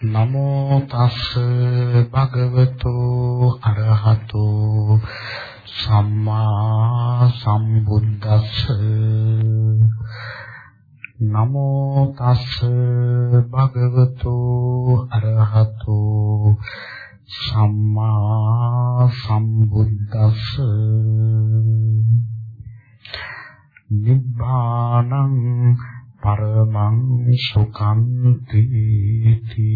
නමෝ තස්ස භගවතු අරහතෝ සම්මා සම්බුද්දස්ස. නමෝ තස්ස භගවතු අරහතෝ සම්මා සම්බුද්දස්ස. නිබ්බානං පරමං සුඛං තීති.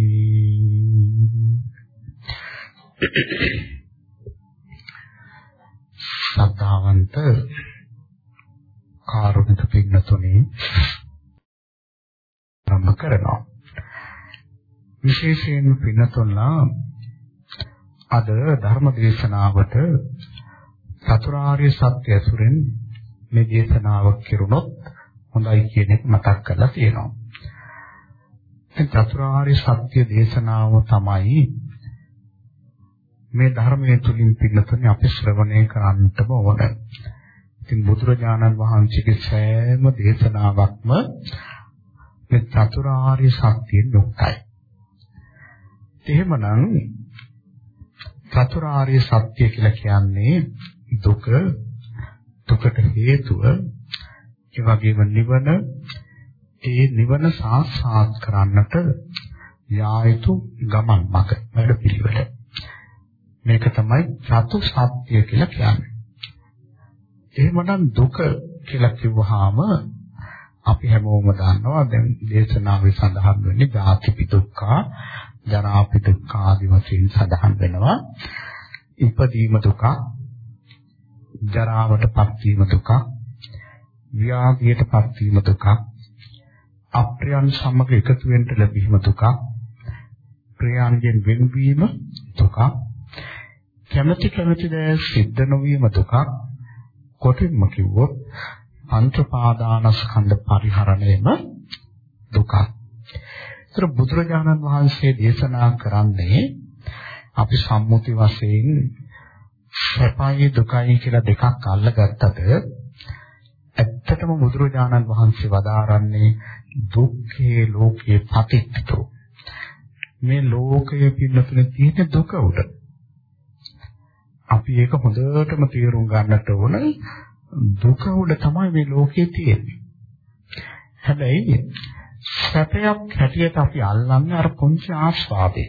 සද්ධාවන්ත කාරුණික පින්නතුනි සම්ම කරනවා. විශේෂයෙන් පින්නතුන්ලා අද ධර්ම දේශනාවට චතුරාර්ය සත්‍ය ඇසුරෙන් මේ දේශනාව කෙරුණොත් හොඳයි කියන එක මතක් කරලා තියෙනවා. දැන් චතුරාර්ය සත්‍ය දේශනාව තමයි මේ ධර්මයේ තුලින් පිළිතුරේ අපි ශ්‍රවණය කරන්නටම ඕන. ඉතින් බුදුරජාණන් වහන්සේගේ සෑම දේශනාවක්ම මේ චතුරාර්ය සත්‍යයෙන් යුක්තයි. එහෙමනම් චතුරාර්ය සත්‍ය කියලා කියන්නේ දුක දුකට හේතුව ඒ වගේම නිවන ඒ නිවන සාක්ෂාත් කරන්නට යා යුතු ගමන් මඟ වැඩ පිළිවෙල මේක තමයි චතු සත්‍ය කියලා කියන්නේ එහෙමනම් දුක කියලා කිව්වහම අපි හැමෝම දන්නවා දැන් දේශනාවේ සඳහන් වෙන්නේ ජාතිපි දුක්ඛ ජරාපි දුක්ඛ ආදී වශයෙන් සඳහන් වෙනවා. ඉපදීම දුක, ජරාවටපත් වීම දුක, ව්‍යාධියටපත් වීම දුක, අප්‍රියයන් සමග එකතු වෙන්න ලැබීම දුක, ප්‍රියයන්ගෙන් වෙන්වීම දුක, කැමැති කැමැති දේ සිද්ධ නොවීම දුක, කොටින්ම කිව්වොත් පංච පාදානස්කන්ධ පරිහරණයම දුකක්. ඒතර බුදුරජාණන් වහන්සේ දේශනා කරන්නේ අපි සම්මුති වශයෙන් සැපයි දුකයි කියලා දෙකක් අල්ලගත්තද ඇත්තටම බුදුරජාණන් වහන්සේ වදාරන්නේ දුක්ඛේ ලෝකේ පතිත්තෝ. මේ ලෝකයේ පින්නතුනේ තියෙන දුක උඩ. අපි ඒක හොඳටම තේරුම් ගන්නට ඕන දුක උඩ තමයි මේ ලෝකේ තියෙන්නේ. හැබැයි සැපයක් හැටියට අපි අල්ලන්නේ අර පුංචි ආස්වාදේ.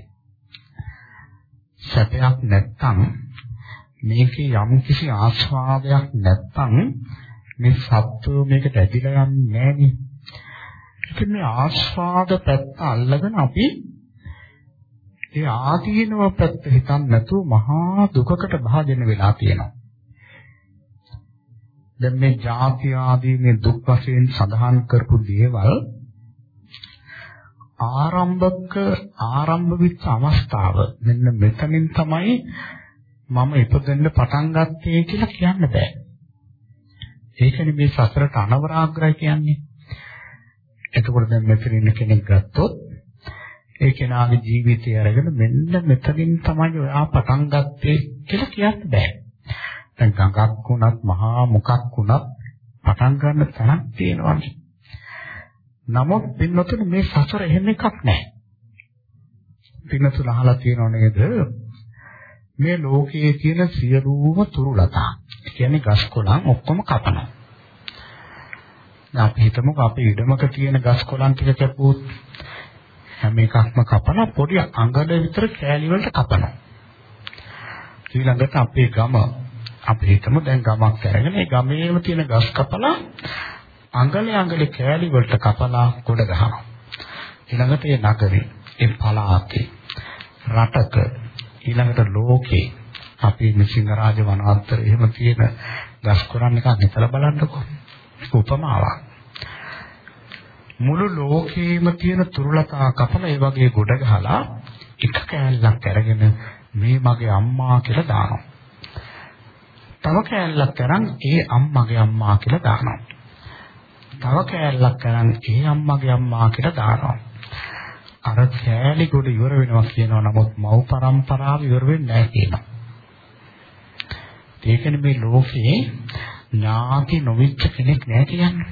සැපයක් නැත්තම් මේකේ යම් කිසි ආස්වාදයක් නැත්තම් මේ සත්වෝ මේකට ඇදිලා යන්නේ නැහෙනි. ඉතින් මේ ආස්වාද පැත්ත අල්ලගෙන අපි ඒ ආදීනව පැත්ත හිතන්න නැතුව මහා දුකකට භාජන වෙලා තියෙනවා. දැන් මේ ජාති ආදී මේ දුක් වශයෙන් සඳහන් කරපු දේවල් ආරම්භක ආරම්භ වෙච්ච අවස්ථාව මෙන්න මෙතනින් තමයි මම ඉපදෙන්න පටන් ගත්තේ කියලා කියන්න බෑ. ඒකනේ මේ සසරට අනවරාග්‍රය කියන්නේ. එතකොට දැන් මෙතන ඉන්න කෙනෙක් ගත්තොත් ඒ කෙනාගේ ජීවිතය අරගෙන මෙන්න මෙතනින් තමයි ඔයා පටන් ගත්තේ කියලා කියන්න බෑ. දැන් ගඟක් වුණත් මහා මොකක් වුණත් පටන් ගන්න තැනක් තියෙනවානේ. නමුත් පින්නතුනේ මේ සසර එහෙම එකක් නැහැ. පින්නතුල අහලා තියෙනව නේද? මේ ලෝකයේ තියෙන සියලුම තුරුලතා. කියන්නේ ගස් කොළන් ඔක්කොම කපනවා. දැන් අපි හිතමුකෝ අපේ ඉඩමක තියෙන ගස් කොළන් ටික කැපුවොත් හැම එකක්ම කපලා පොඩි අඟල විතර කෑලි වලට කපනවා. ඊළඟට අපේ ගම අපි හිතමු දැන් ගමක් අරගෙන ඒ ගමේම තියෙන ගස් කපලා අඟලේ අඟලේ කෑලි වලට කපලා ගොඩ ගහනවා. ඊළඟට ඒ නගරේ, ඒ පළාතේ, රටක ඊළඟට ලෝකේ අපි මිසිංගරාජ වනාන්තරයේ එහෙම තියෙන ගස් කොරන් එකක් හිතලා බලන්නකෝ. උපමාවක්. මුළු ලෝකේම තියෙන තුරුලතා කපලා ඒ වගේ ගොඩ ගහලා එක කෑල්ලක් අරගෙන මේ මගේ අම්මා කියලා දානවා. තව කෑල්ලක් අරන් ඒ අම්මගේ අම්මා කියලා දානවා. තව කෑල්ලක් අරන් ඒ අම්මගේ අම්මා කියලා දානවා. අර කෑලි ගොඩ ඉවර වෙනවා කියනවා නමුත් මව් පරම්පරාව ඉවර වෙන්නේ නැහැ කියනවා. ඒකනේ මේ ලෝකේ ඥාති නොවිච්ච කෙනෙක් නැහැ කියන්නේ.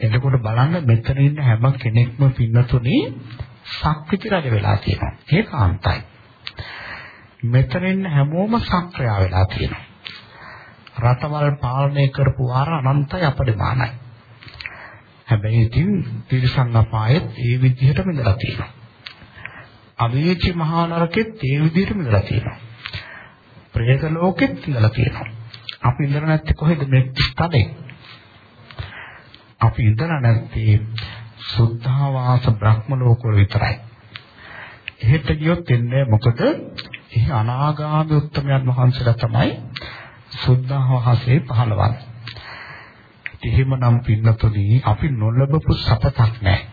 එතකොට බලන්න මෙතන ඉන්න හැම කෙනෙක්ම පින්නතුනේ සක්විති රජ වෙලා තියෙනවා. ඒකාන්තයි. මෙතන ඉන්න හැමෝම සක්‍රියා වෙලා තියෙනවා. රටවල් පාලනය කරපු වාර අනන්තයි අපරිමාණයි. හැබැයි ඉතින් තිරිසන් අපායෙත් ඒ විදිහටම ඉඳලා තියෙනවා. අවීචි මහා නරකෙත් ඒ විදිහටම ඉඳලා තියෙනවා. പ്രേත ලෝකෙත් ඉඳලා තියෙනවා. අපි ඉඳලා නැත්තේ කොහෙද මේ ස්ථලේ? අපි ඉඳලා නැත්තේ සුද්ධාවාස බ්‍රහ්ම ලෝකවල විතරයි. එහෙට ගියොත් එන්නේ මොකද? එහි අනාගාමී උත්තමයන් වහන්සේලා තමයි සුද්ධාවාසයේ පහළවන්නේ. එහෙමනම් පින්නතුනි අපි නොලබපු සපතක් නැහැ.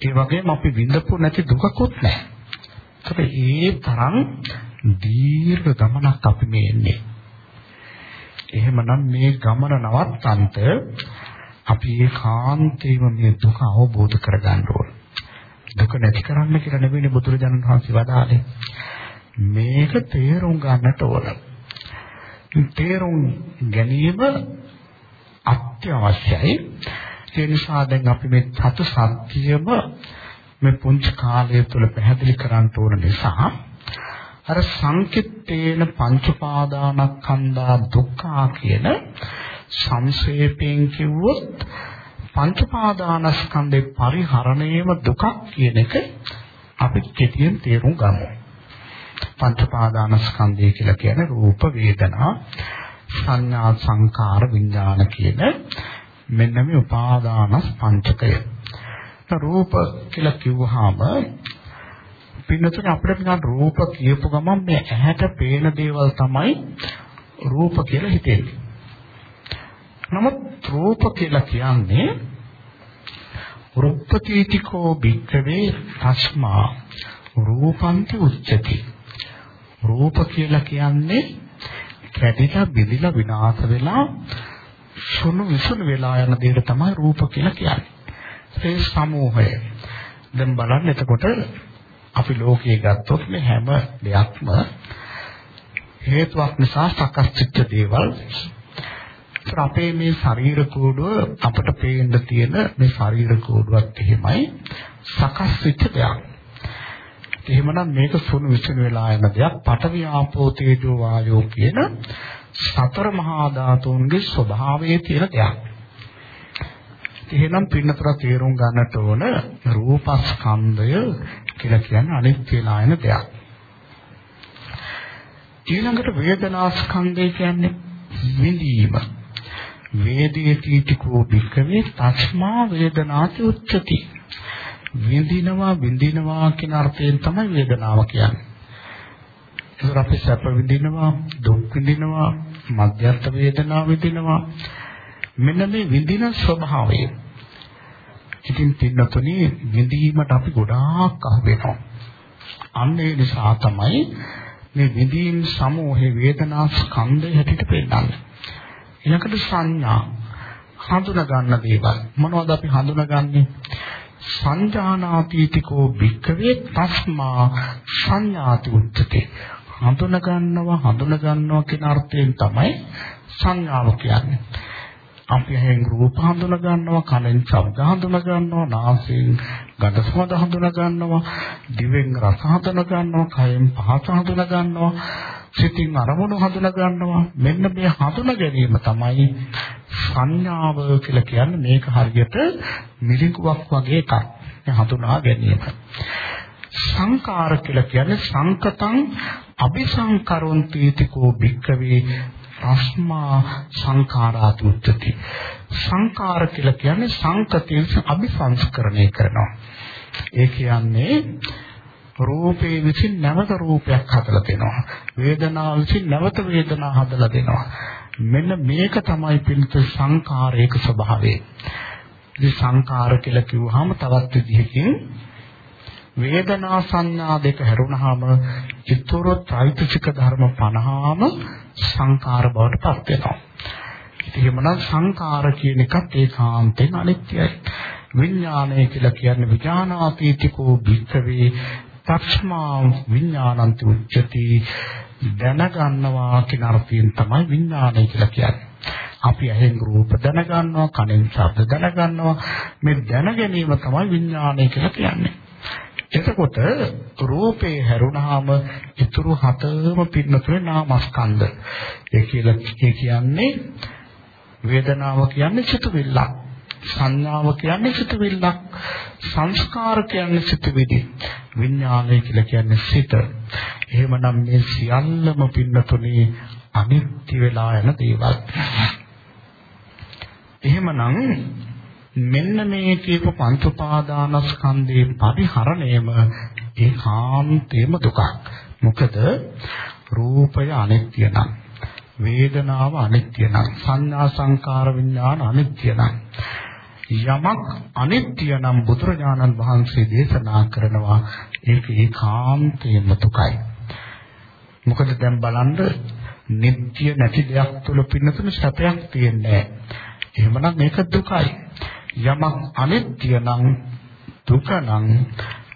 ඒ වගේම අපි විඳපු නැති දුකකුත් නැහැ. ඒ තරම් දීර්ඝ ගමනක් අපි මේ එන්නේ. එහෙමනම් මේ ගමන නවත්තන්ට අපි ඒකාන්තයෙන්ම මේ දුක අවබෝධ කරගන්න ඕන. දුක නැති කරන්න කියලා නෙවෙයි බුදුරජාණන් වහන්සේ වදාළේ. මේක තේරුම් ගන්නට ඕන. තේරුම් ගැනීම අත්‍යවශ්‍යයි. ඒ නිසා දැන් අපි මේ සතු සත්‍යම මේ පුංචි කාලය තුළ පැහැදිලි කරන්න ඕන නිසා අර සංකිට්ඨේන පංච පාදානස්කන්ධා දුක්ඛා කියන සංක්ෂේපයෙන් කිව්වොත් පංච පාදානස්කන්ධේ පරිහරණයම දුකක් කියන එක අපි කෙටියෙන් තේරුම් ගමු. පංච පාදානස්කන්ධය කියලා කියන්නේ රූප වේදනා සංඥා සංකාර විඥාන කියන මෙන්න මේ උපාදානස් පංචකය. රූප කියලා කිව්වහම පින්නතුනේ අපිට නිකන් රූප කියපු ගමන් මේ ඇහැට පේන දේවල් තමයි රූප කියලා හිතෙන්නේ. නමුත් රූප කියලා කියන්නේ රුප්පතිතිකෝ භික්ඛවේ තස්මා රූපන්ති උච්චති. රූප කියලා කියන්නේ කැඩිලා බිඳිලා විනාශ වෙලා සුණු විසුණු වෙලා යන දෙයට තමයි රූප කියලා කියන්නේ. ඒ සමූහය. දැන් බලන්න එතකොට අපි ලෝකයේ ගත්තොත් මේ හැම දෙයක්ම හේතුවක් නිසා සකස් වෙච්ච දේවල්. ඒත් අපේ මේ ශරීර කෝඩුව අපට පේන්න තියෙන මේ ශරීර කෝඩුවත් එහෙමයි සකස් වෙච්ච දෙයක්. එහෙමනම් මේක සුණු විසුණු වෙලා යන දෙයක් පඨවි ආපෝ තේජෝ වායෝ කියන සතර මහා ධාතුන්ගේ ස්වභාවයේ තියෙන දෙයක්. එහෙනම් පින්නතර තේරුම් ගන්නට ඕන රූපස්කන්ධය කියලා කියන්නේ අනිත්‍ය නායන දෙයක්. ඊළඟට වේදනාස්කන්ධය කියන්නේ විඳීම. වේදී කීටිකෝ භික්කවේ තස්මා වේදනාති උච්චති. විඳිනවා විඳිනවා කියන අර්ථයෙන් තමයි වේදනාව කියන්නේ. ඒක අපි සැප විඳිනවා දුක් විඳිනවා මධ්‍යස්ථ වේදනාව විඳිනවා මෙන්න මේ විඳින ස්වභාවය ඉතින් පින්නතුනි විඳීමට අපි ගොඩාක් අහු වෙනවා. අන්න ඒ නිසා තමයි මේ විඳීම් සමූහේ වේදනා ස්කන්ධය හැටියට පෙන්නන්නේ. ඊළඟට සංඥා හඳුනා ගන්න දේවල් මොනවද අපි හඳුනාගන්නේ? සංජානාතීතිකෝ භික්කවේ තස්මා සංඥාති උච්චතේ හඳුනා ගන්නවා හඳුනා ගන්නවා කියන අර්ථයෙන් තමයි සංඥාව කියන්නේ. අපි ඇහෙන් රූප හඳුනා ගන්නවා කනෙන් ශබ්ද හඳුනා ගන්නවා නාසයෙන් ගඳ සුවඳ හඳුනා ගන්නවා දිවෙන් රස හඳුනා ගන්නවා කයෙන් පහස හඳුනා ගන්නවා සිතින් අරමුණු හඳුනා ගන්නවා. මෙන්න මේ හඳුනා ගැනීම තමයි සංඥාව කියලා කියන්නේ. මේක හරියට මිලිඟුවක් වගේ එකක්. හඳුනා ගැනීම. සංකාර කියලා කියන්නේ සංකතං අபிසංකරොන්තිතිකෝ භික්කවේ රස්මා සංඛාරාති උච්චති සංකාර කියලා කියන්නේ සංකතයෙන් අபிසංස්කරණය කරනවා. ඒ කියන්නේ රූපේ විසින් නැවත රූපයක් හදලා දෙනවා. වේදනාව විසින් නැවත වේදනාව හදලා දෙනවා. මෙන්න මේක තමයි පිළිත සංකාරයක ස්වභාවය. ඉතින් සංකාර කියලා කිව්වහම තවත් විදිහකින් වේදනා සංඥා දෙක හැරුණාම චිත්තෝර ත්‍රිත්‍යික ධර්ම 50ම සංකාර බවට පත් වෙනවා. එහෙමනම් සංකාර කියන එකත් ඒකාන්තයෙන් අනිත්‍යයි. විඥානය කියලා කියන්නේ විඥානාතීතිකෝ භික්ඛවේ තක්ෂ්මා විඥානන්ති උච්චති දැනගන්නවා කියන අර්ථයෙන් තමයි විඥානය කියලා කියන්නේ. අපි ඇහෙන් රූප දැනගන්නවා කනෙන් ශබ්ද දැනගන්නවා මේ දැන ගැනීම තමයි විඥානය කියලා කියන්නේ. එතකොට රූපේ හැරුණාම ඉතුරු හතම පින්නතුනේ නාමස්කන්ධ. ඒ කියලා ඒ කියන්නේ වේදනාව කියන්නේ සිතුවිල්ලක්. සංඥාව කියන්නේ සිතුවිල්ලක්. සංස්කාර කියන්නේ සිතුවිලි. විඥානය කියලා කියන්නේ සිත. එහෙමනම් මේ සියල්ලම පින්නතුනේ අනිත්‍ය වෙලා යන දේවල්. එහෙමනම් මෙන්න මේ කියප පංච උපාදානස්කන්ධයේ පරිහරණයම ඒකාන්තේම දුකක්. මොකද රූපය අනිත්‍ය නම් වේදනාව අනිත්‍ය නම් සංඥා සංකාර විඥාන අනිත්‍ය නම් යමක් අනිත්‍ය නම් බුදුරජාණන් වහන්සේ දේශනා කරනවා ඒක ඒකාන්තේම දුකයි. මොකද දැන් බලන්න නිත්‍ය නැති දෙයක් තුල පින්නතුන සැපයක් තියෙන්නේ නැහැ. එහෙමනම් මේක දුකයි. යමක් අනිත්‍ය නම් දුක නම්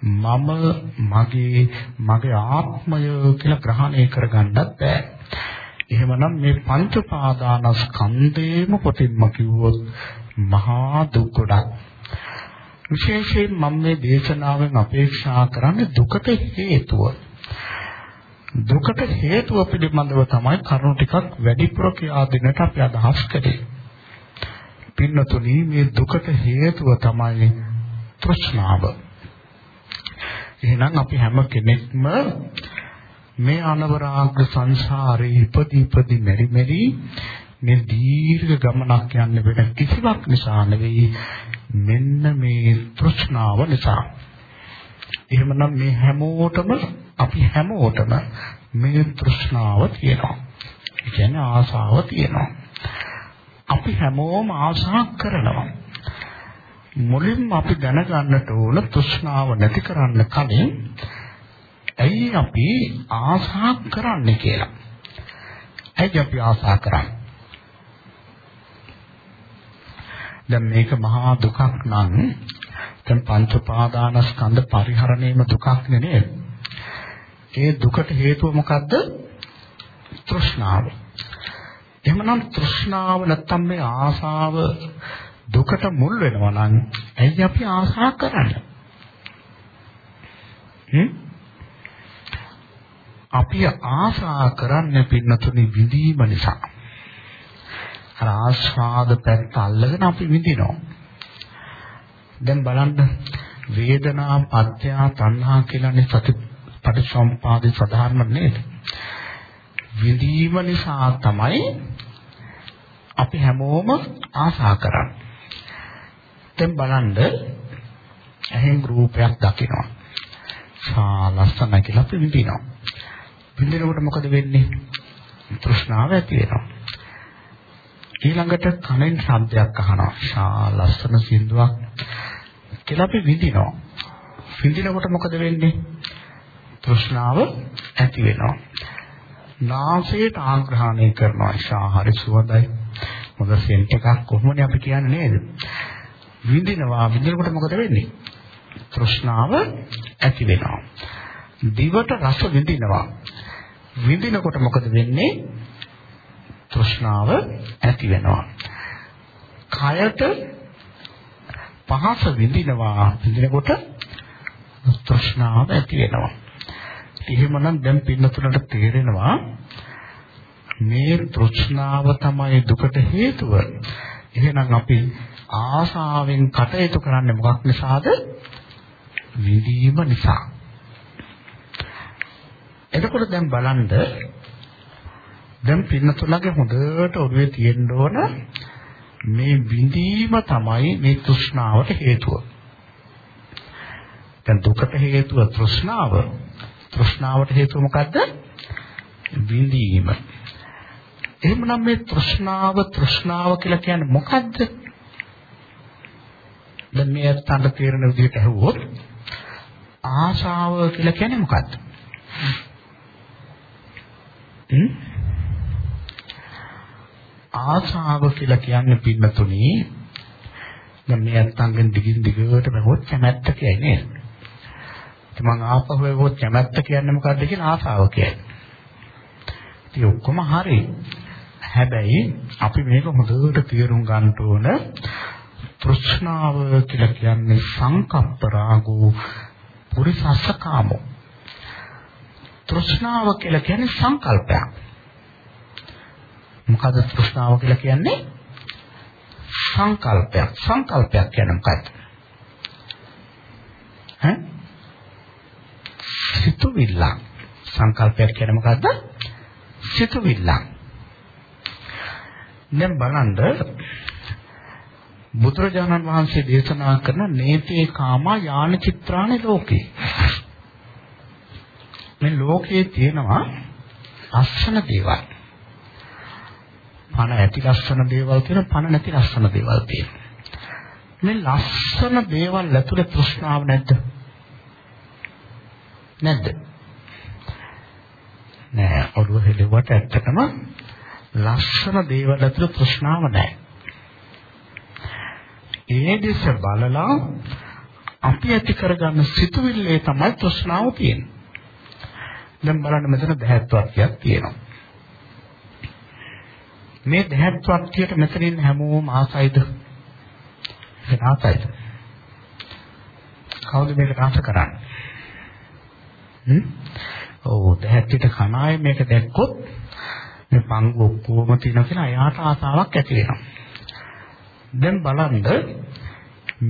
මම මගේ මගේ ආත්මය කියලා ග්‍රහණය කරගන්නත් බෑ. එහෙමනම් මේ පංච පාදානස්කන්ධේම කොටින්ම කිව්වොත් මහා දුක් ගොඩක්. විශේෂයෙන් මම මේ දේශනාවෙන් අපේක්ෂා කරන්නේ දුකට හේතුව. දුකට හේතුව පිළිබඳව තමයි කරුණු ටිකක් වැඩිපුර කියා දෙන්නට අපි අදහස් කළේ. පින්නතුනි මේ දුකට හේතුව තමයි තෘෂ්ණාව. එහෙනම් අපි හැම කෙනෙක්ම මේ අනවරාග සංසාරේ ඉපදි ඉපදි මෙරි මෙරි මේ දීර්ඝ ගමනක් යන්න වෙන කිසිවක් නිසා නෙවෙයි මෙන්න මේ තෘෂ්ණාව නිසා. එහෙමනම් මේ හැමෝටම අපි හැමෝටම මේ තෘෂ්ණාව තියෙනවා. ඒ කියන්නේ ආසාව තියෙනවා. අපි හැමෝම ආශා කරනවා. මුලින්ම අපි දැනගන්නට ඕන තෘෂ්ණාව නැති කරන්න කලින් ඇයි අපි ආශා කරන්නේ කියලා. ඇයි අපි ආශා කරන්නේ? දැන් මේක මහා දුකක් නම් දැන් පංච උපාදානස්කන්ධ පරිහරණයම දුකක් නෙනේ. ඒ දුකට හේතුව මොකද්ද? තෘෂ්ණාව. එහෙමනම් තෘෂ්ණාව නැත්තම් මේ ආසාව දුකට මුල් වෙනවා නම් ඇයි අපි ආසා කරන්නේ? හ්ම්? අපි ආසා කරන්නේ පින්නතුනි විඳීම නිසා. අර ආස්වාද පැත්ත අල්ලගෙන අපි විඳිනවා. දැන් බලන්න වේදනා පත්‍ය තණ්හා කියලානේ සති පටිච්චසමුපාදේ සාධාරණ නේද? විඳීම නිසා තමයි අපි හැමෝම ආසා කරන්නේ. දැන් බලන්න ඇහෙන් රූපයක් දකිනවා. සා ලස්සනයි කියලා අපි විඳිනවා. විඳිනකොට මොකද වෙන්නේ? තෘෂ්ණාව ඇති වෙනවා. ඊළඟට කනෙන් ශබ්දයක් අහනවා. සා ලස්සන සින්දුවක් කියලා අපි විඳිනවා. විඳිනකොට මොකද වෙන්නේ? තෘෂ්ණාව ඇති වෙනවා. නාසයට ආග්‍රහණය කරනවා. සා හරි සුවඳයි. හොඳ සෙන්ට් එකක් කොහොමද අපි කියන්නේ නේද? විඳිනවා විඳිනකොට මොකද වෙන්නේ? තෘෂ්ණාව ඇති වෙනවා. දිවට රස විඳිනවා. විඳිනකොට මොකද වෙන්නේ? තෘෂ්ණාව ඇති වෙනවා. කයට පහස විඳිනවා. විඳිනකොට තෘෂ්ණාව ඇති වෙනවා. එහෙමනම් දැන් පින්නතුලට තේරෙනවා මේ තෘෂ්ණාව තමයි දුකට හේතුව. එහෙනම් අපි ආසාවෙන් කටයුතු කරන්නේ මොකක් නිසාද? විඳීම නිසා. එතකොට දැන් බලන්න දැන් පින්නතුලගේ හොඳට ඔළුවේ තියෙන්න ඕන මේ විඳීම තමයි මේ තෘෂ්ණාවට හේතුව. දැන් දුකට හේතුව තෘෂ්ණාව. තෘෂ්ණාවට හේතුව මොකද්ද? විඳීම. එහෙමනම් මේ තෘෂ්ණාව තෘෂ්ණාව කියලා කියන්නේ මොකද්ද? දැන් මේ අත්තන්ට තේරෙන විදිහට අහුවොත් ආශාව කියලා කියන්නේ මොකද්ද? ආශාව කියලා කියන්නේ පින්නතුනි දැන් මේ අත්තන්ගෙන් දිගින් දිගට බහුවත් කැමැත්ත කියයි නේද? ඉතින් මම ආපහු ඒකෝ කැමැත්ත කියන්නේ මොකද්ද කියලා ආශාව කියන්නේ. ඉතින් ඔක්කොම හරි. හැබැයි අපි මේක හොඳට තේරුම් ගන්න ඕන තෘෂ්ණාව කියලා කියන්නේ සංකප්ප රාගෝ පුරිසස්සකාමෝ. තෘෂ්ණාව කියලා කියන්නේ සංකල්පයක්. මොකද තෘෂ්ණාව කියලා කියන්නේ? සංකල්පයක්. සංකල්පයක් කියන්නේ මොකක්ද සිතුවිල්ලක් සංකල්පයක් කියන්නේ මොකද්ද සිතුවිල්ලක් දැන් බලන්න බුදුරජාණන් වහන්සේ දේශනා කරන නේතේ කාමා යාන චිත්‍රානේ ලෝකේ. මේ ලෝකේ තියෙනවා ලස්සන දේවල්. පණ ඇති ලස්සන දේවල් තියෙනවා පණ නැති ලස්සන දේවල් තියෙනවා. මේ ලස්සන දේවල් ඇතුලේ තෘෂ්ණාව නැද්ද? නැද්ද? නෑ ඔළුව හෙලුවට ඇත්තටම ලස්සන දේවල් ඇතුලේ තෘෂ්ණාව නැහැ. ඒ දෙස බලලා අපි ඇති කරගන්න සිතුවිල්ලේ තමයි තෘෂ්ණාව තියෙන්නේ. දැන් බලන්න මෙතන දැහැත්වක්යක් තියෙනවා. මේ දැහැත්වක්යට මෙතනින් හැමෝම ආසයිද? ඒක ආසයිද? කවුද මේක ආස කරන්නේ? හ්ම්? ඔව් දැහැත්තිට කණාවේ මේක දැක්කොත් මේ පංගු ඔක්කොම තියෙනවා කියලා එයාට ආසාවක් ඇති වෙනවා. දැන් බලන්න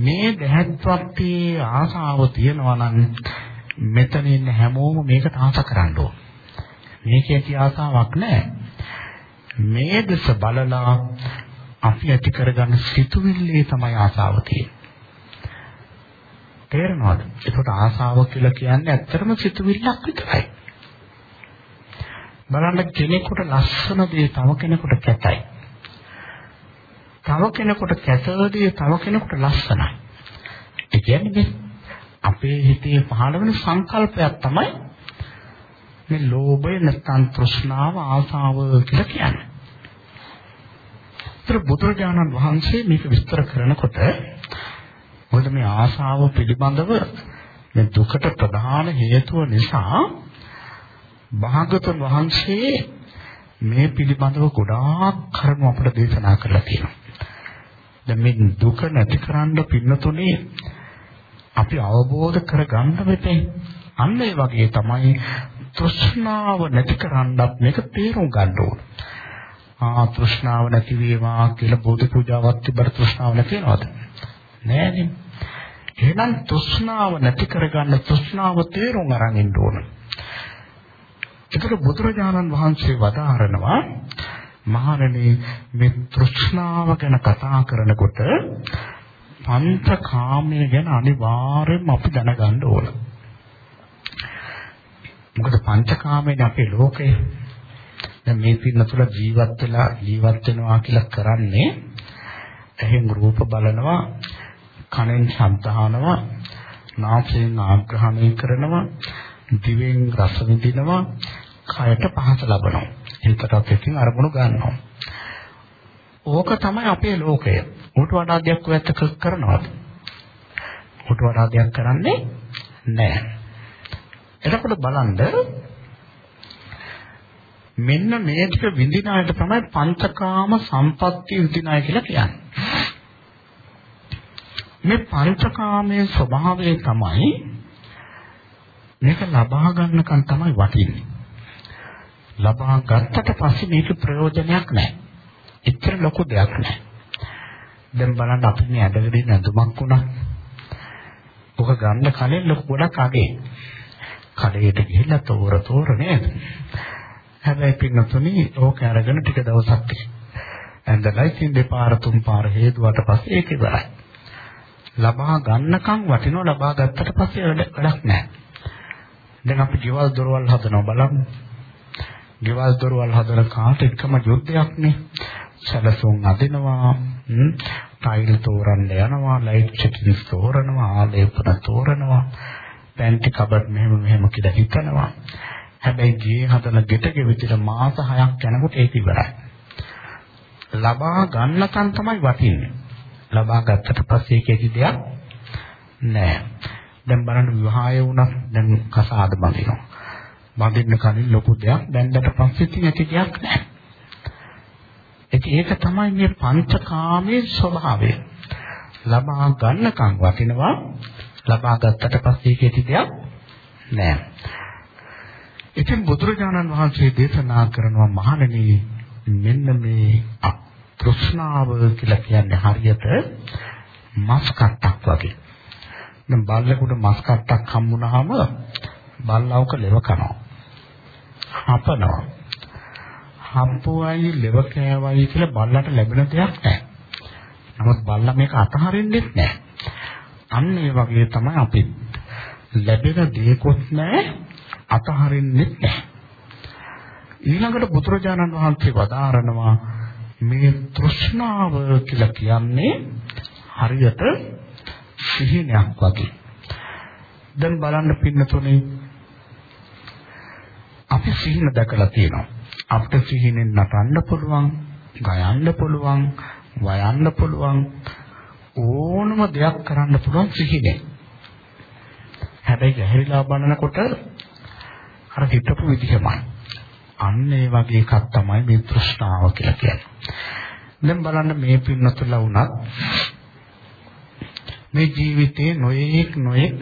මේ දැහැත්වත්යේ ආසාව තියනවා නම් මෙතන ඉන්න හැමෝම මේකට ආස කරන්න ඕන. මේකේ ඇති ආසාවක් නැහැ. මේ දෙස බලලා අපි ඇති කරගන්න සිතුවිල්ලේ තමයි ආසාව තියෙන්නේ. තේරෙනවද? ඒකට ආසාව කියලා කියන්නේ ඇත්තටම සිතුවිල්ලක් විතරයි. බලන්න කෙනෙකුට ලස්සන දේ තව කෙනෙකුට කැතයි. තව කෙනෙකුට කැතවදී තව කෙනෙකුට ලස්සනයි. ඒ කියන්නේ අපේ හිතේ පහළ වෙන සංකල්පයක් තමයි මේ ලෝභය නැත්නම් තෘෂ්ණාව ආසාව කියලා කියන්නේ. ඒතර බුදුරජාණන් වහන්සේ මේක විස්තර කරනකොට මොකද මේ ආසාව පිළිබඳව මේ දුකට ප්‍රධාන හේතුව නිසා භාගතුන් වහන්සේ මේ පිළිබඳව ගොඩාක් කරුණු අපට දේශනා කරලා තියෙනවා. දැන් මේ දුක නැති කරන්න පින්නතුනේ අපි අවබෝධ කරගන්න වෙතේ. අන්න ඒ වගේ තමයි තෘෂ්ණාව නැති කරන්නත් මේක තේරුම් ගන්න ඕන. ආ තෘෂ්ණාව නැති වේවා කියලා බෝධි පූජාවක් තිබ්බට තෘෂ්ණාව නැති වෙනවද? නෑනේ. එහෙනම් තෘෂ්ණාව නැති කරගන්න තෘෂ්ණාව තේරුම් අරන් ඉන්න ඕන. ඒකට බුදුරජාණන් වහන්සේ වදාහරනවා මහණෙනි මේ තෘෂ්ණාව ගැන කතා කරනකොට පංචකාමය ගැන අනිවාර්යයෙන්ම අපි දැනගන්න ඕන. මොකද පංචකාමයෙන් අපේ ලෝකය දැන් මේ පින්න තුළ ජීවත් වෙලා ජීවත් වෙනවා කියලා කරන්නේ එහෙන් රූප බලනවා කනෙන් ශබ්ද අහනවා නාසයෙන් ආග්‍රහණය කරනවා දිවෙන් රස විඳිනවා කයට පහස ලබනවා හිතටත් එක්කින් අරමුණු ගන්නවා. ඕක තමයි අපේ ලෝකය. උට වඩා දෙයක් ඔයත් කරනවද? උට වඩා දෙයක් කරන්නේ නැහැ. එතකොට බලන්න මෙන්න මේ ටික විඳින අයට තමයි පංචකාම සම්පත්‍ය විඳින අය කියලා කියන්නේ. මේ පංචකාමයේ ස්වභාවය තමයි මේක ලබා ගන්නකන් තමයි වටින්නේ. ලබා ගත්තට පස්සේ මේක ප්‍රයෝජනයක් නැහැ. එච්චර ලොකු දෙයක් නැහැ. දැන් බලන්න අපි මේ ඇදගෙන ඉන්න ඇඳුමක් උනා. ඔක ගන්න කලින් ලොකු ගොඩක් අගේ. කඩේට ගිහිල්ලා තෝර තෝර නේද? හැබැයි පින්නතුනි ඕක අරගෙන ටික දවසක් ඇඳලා ඉතින් දෙපාර තුන් පාර හේතුවට පස්සේ ඒක ඉවරයි. ලබා ගන්නකම් වටිනව ලබා ගත්තට පස්සේ වැඩක් නැහැ. දැන් අපි ගෙවල් දොරවල් හදනවා බලමු. ගෙවල් දොරවල් හදන කාට එකම යුද්ධයක්නේ. සැලසුම් අදිනවා, ටයිල් තෝරන්න යනවා, ලයිට් චෙකින්ස් තෝරනවා, ආලේපන තෝරනවා, පැන්ටි කබඩ් මෙහෙම මෙහෙම කියලා හිතනවා. හැබැයි ගේ හදන ගෙට ගෙවිතර මාස 6ක් යනකොට ඒක ඉවරයි. ලබා ගන්නකන් තමයි වටින්නේ. ලබා ගත්තට පස්සේ ඒකේ දෙයක් නෑ. දැන් බලන්න විවාහය වුණා දැන් කසාද බඳිනවා. බඳින්න කලින් ලොකු දෙයක් දැන්දට පස්සේ තියෙන දෙයක් නෑ. ඒක තමයි මේ පංචකාමයේ ස්වභාවය. ලබා ගන්නකම් වටිනවා ලබා ගත්තට පස්සේ ඒකේ දෙයක් නෑ. ඉතින් බුදුරජාණන් වහන්සේ දේශනා කරනවා මහණෙනි මෙන්න මේ තෘෂ්ණාව කියලා කියන්නේ හරියට මස් කට්ටක් වගේ. දැන් බල්ලෙකුට මස් කට්ටක් හම්බුනහම බල්ලවක ලෙව කනවා. හපනවා. හම්පුවයි ලෙව කෑවයි කියලා බල්ලට ලැබෙන දෙයක් නැහැ. නමුත් බල්ලා මේක අතහරින්නෙත් නැහැ. අන්න ඒ වගේ තමයි අපි ලැබෙන දේකොත් නැහැ අතහරින්නෙත් නැහැ. ඊළඟට බුදුරජාණන් වහන්සේ වදාරනවා මේ තෘෂ්ණාව කියලා කියන්නේ හරියට සිහිනයක් වගේ. දැන් බලන්න පින්නතුනේ අපි සිහින දැකලා තියෙනවා. අපිට සිහිනෙන් නටන්න පුළුවන්, ගයන්න පුළුවන්, වයන්න පුළුවන් ඕනම දෙයක් කරන්න පුළුවන් සිහිනෙන්. හැබැයි ගැහැරිලා බලනකොට අර හිතපු විදිහමයි. අන්න ඒ වගේ එකක් තමයි මේ තෘෂ්ණාව කියලා කියන්නේ. දැන් බලන්න මේ පින්නතුලා වුණත් මේ ජීවිතේ නොයේක් නොයේක්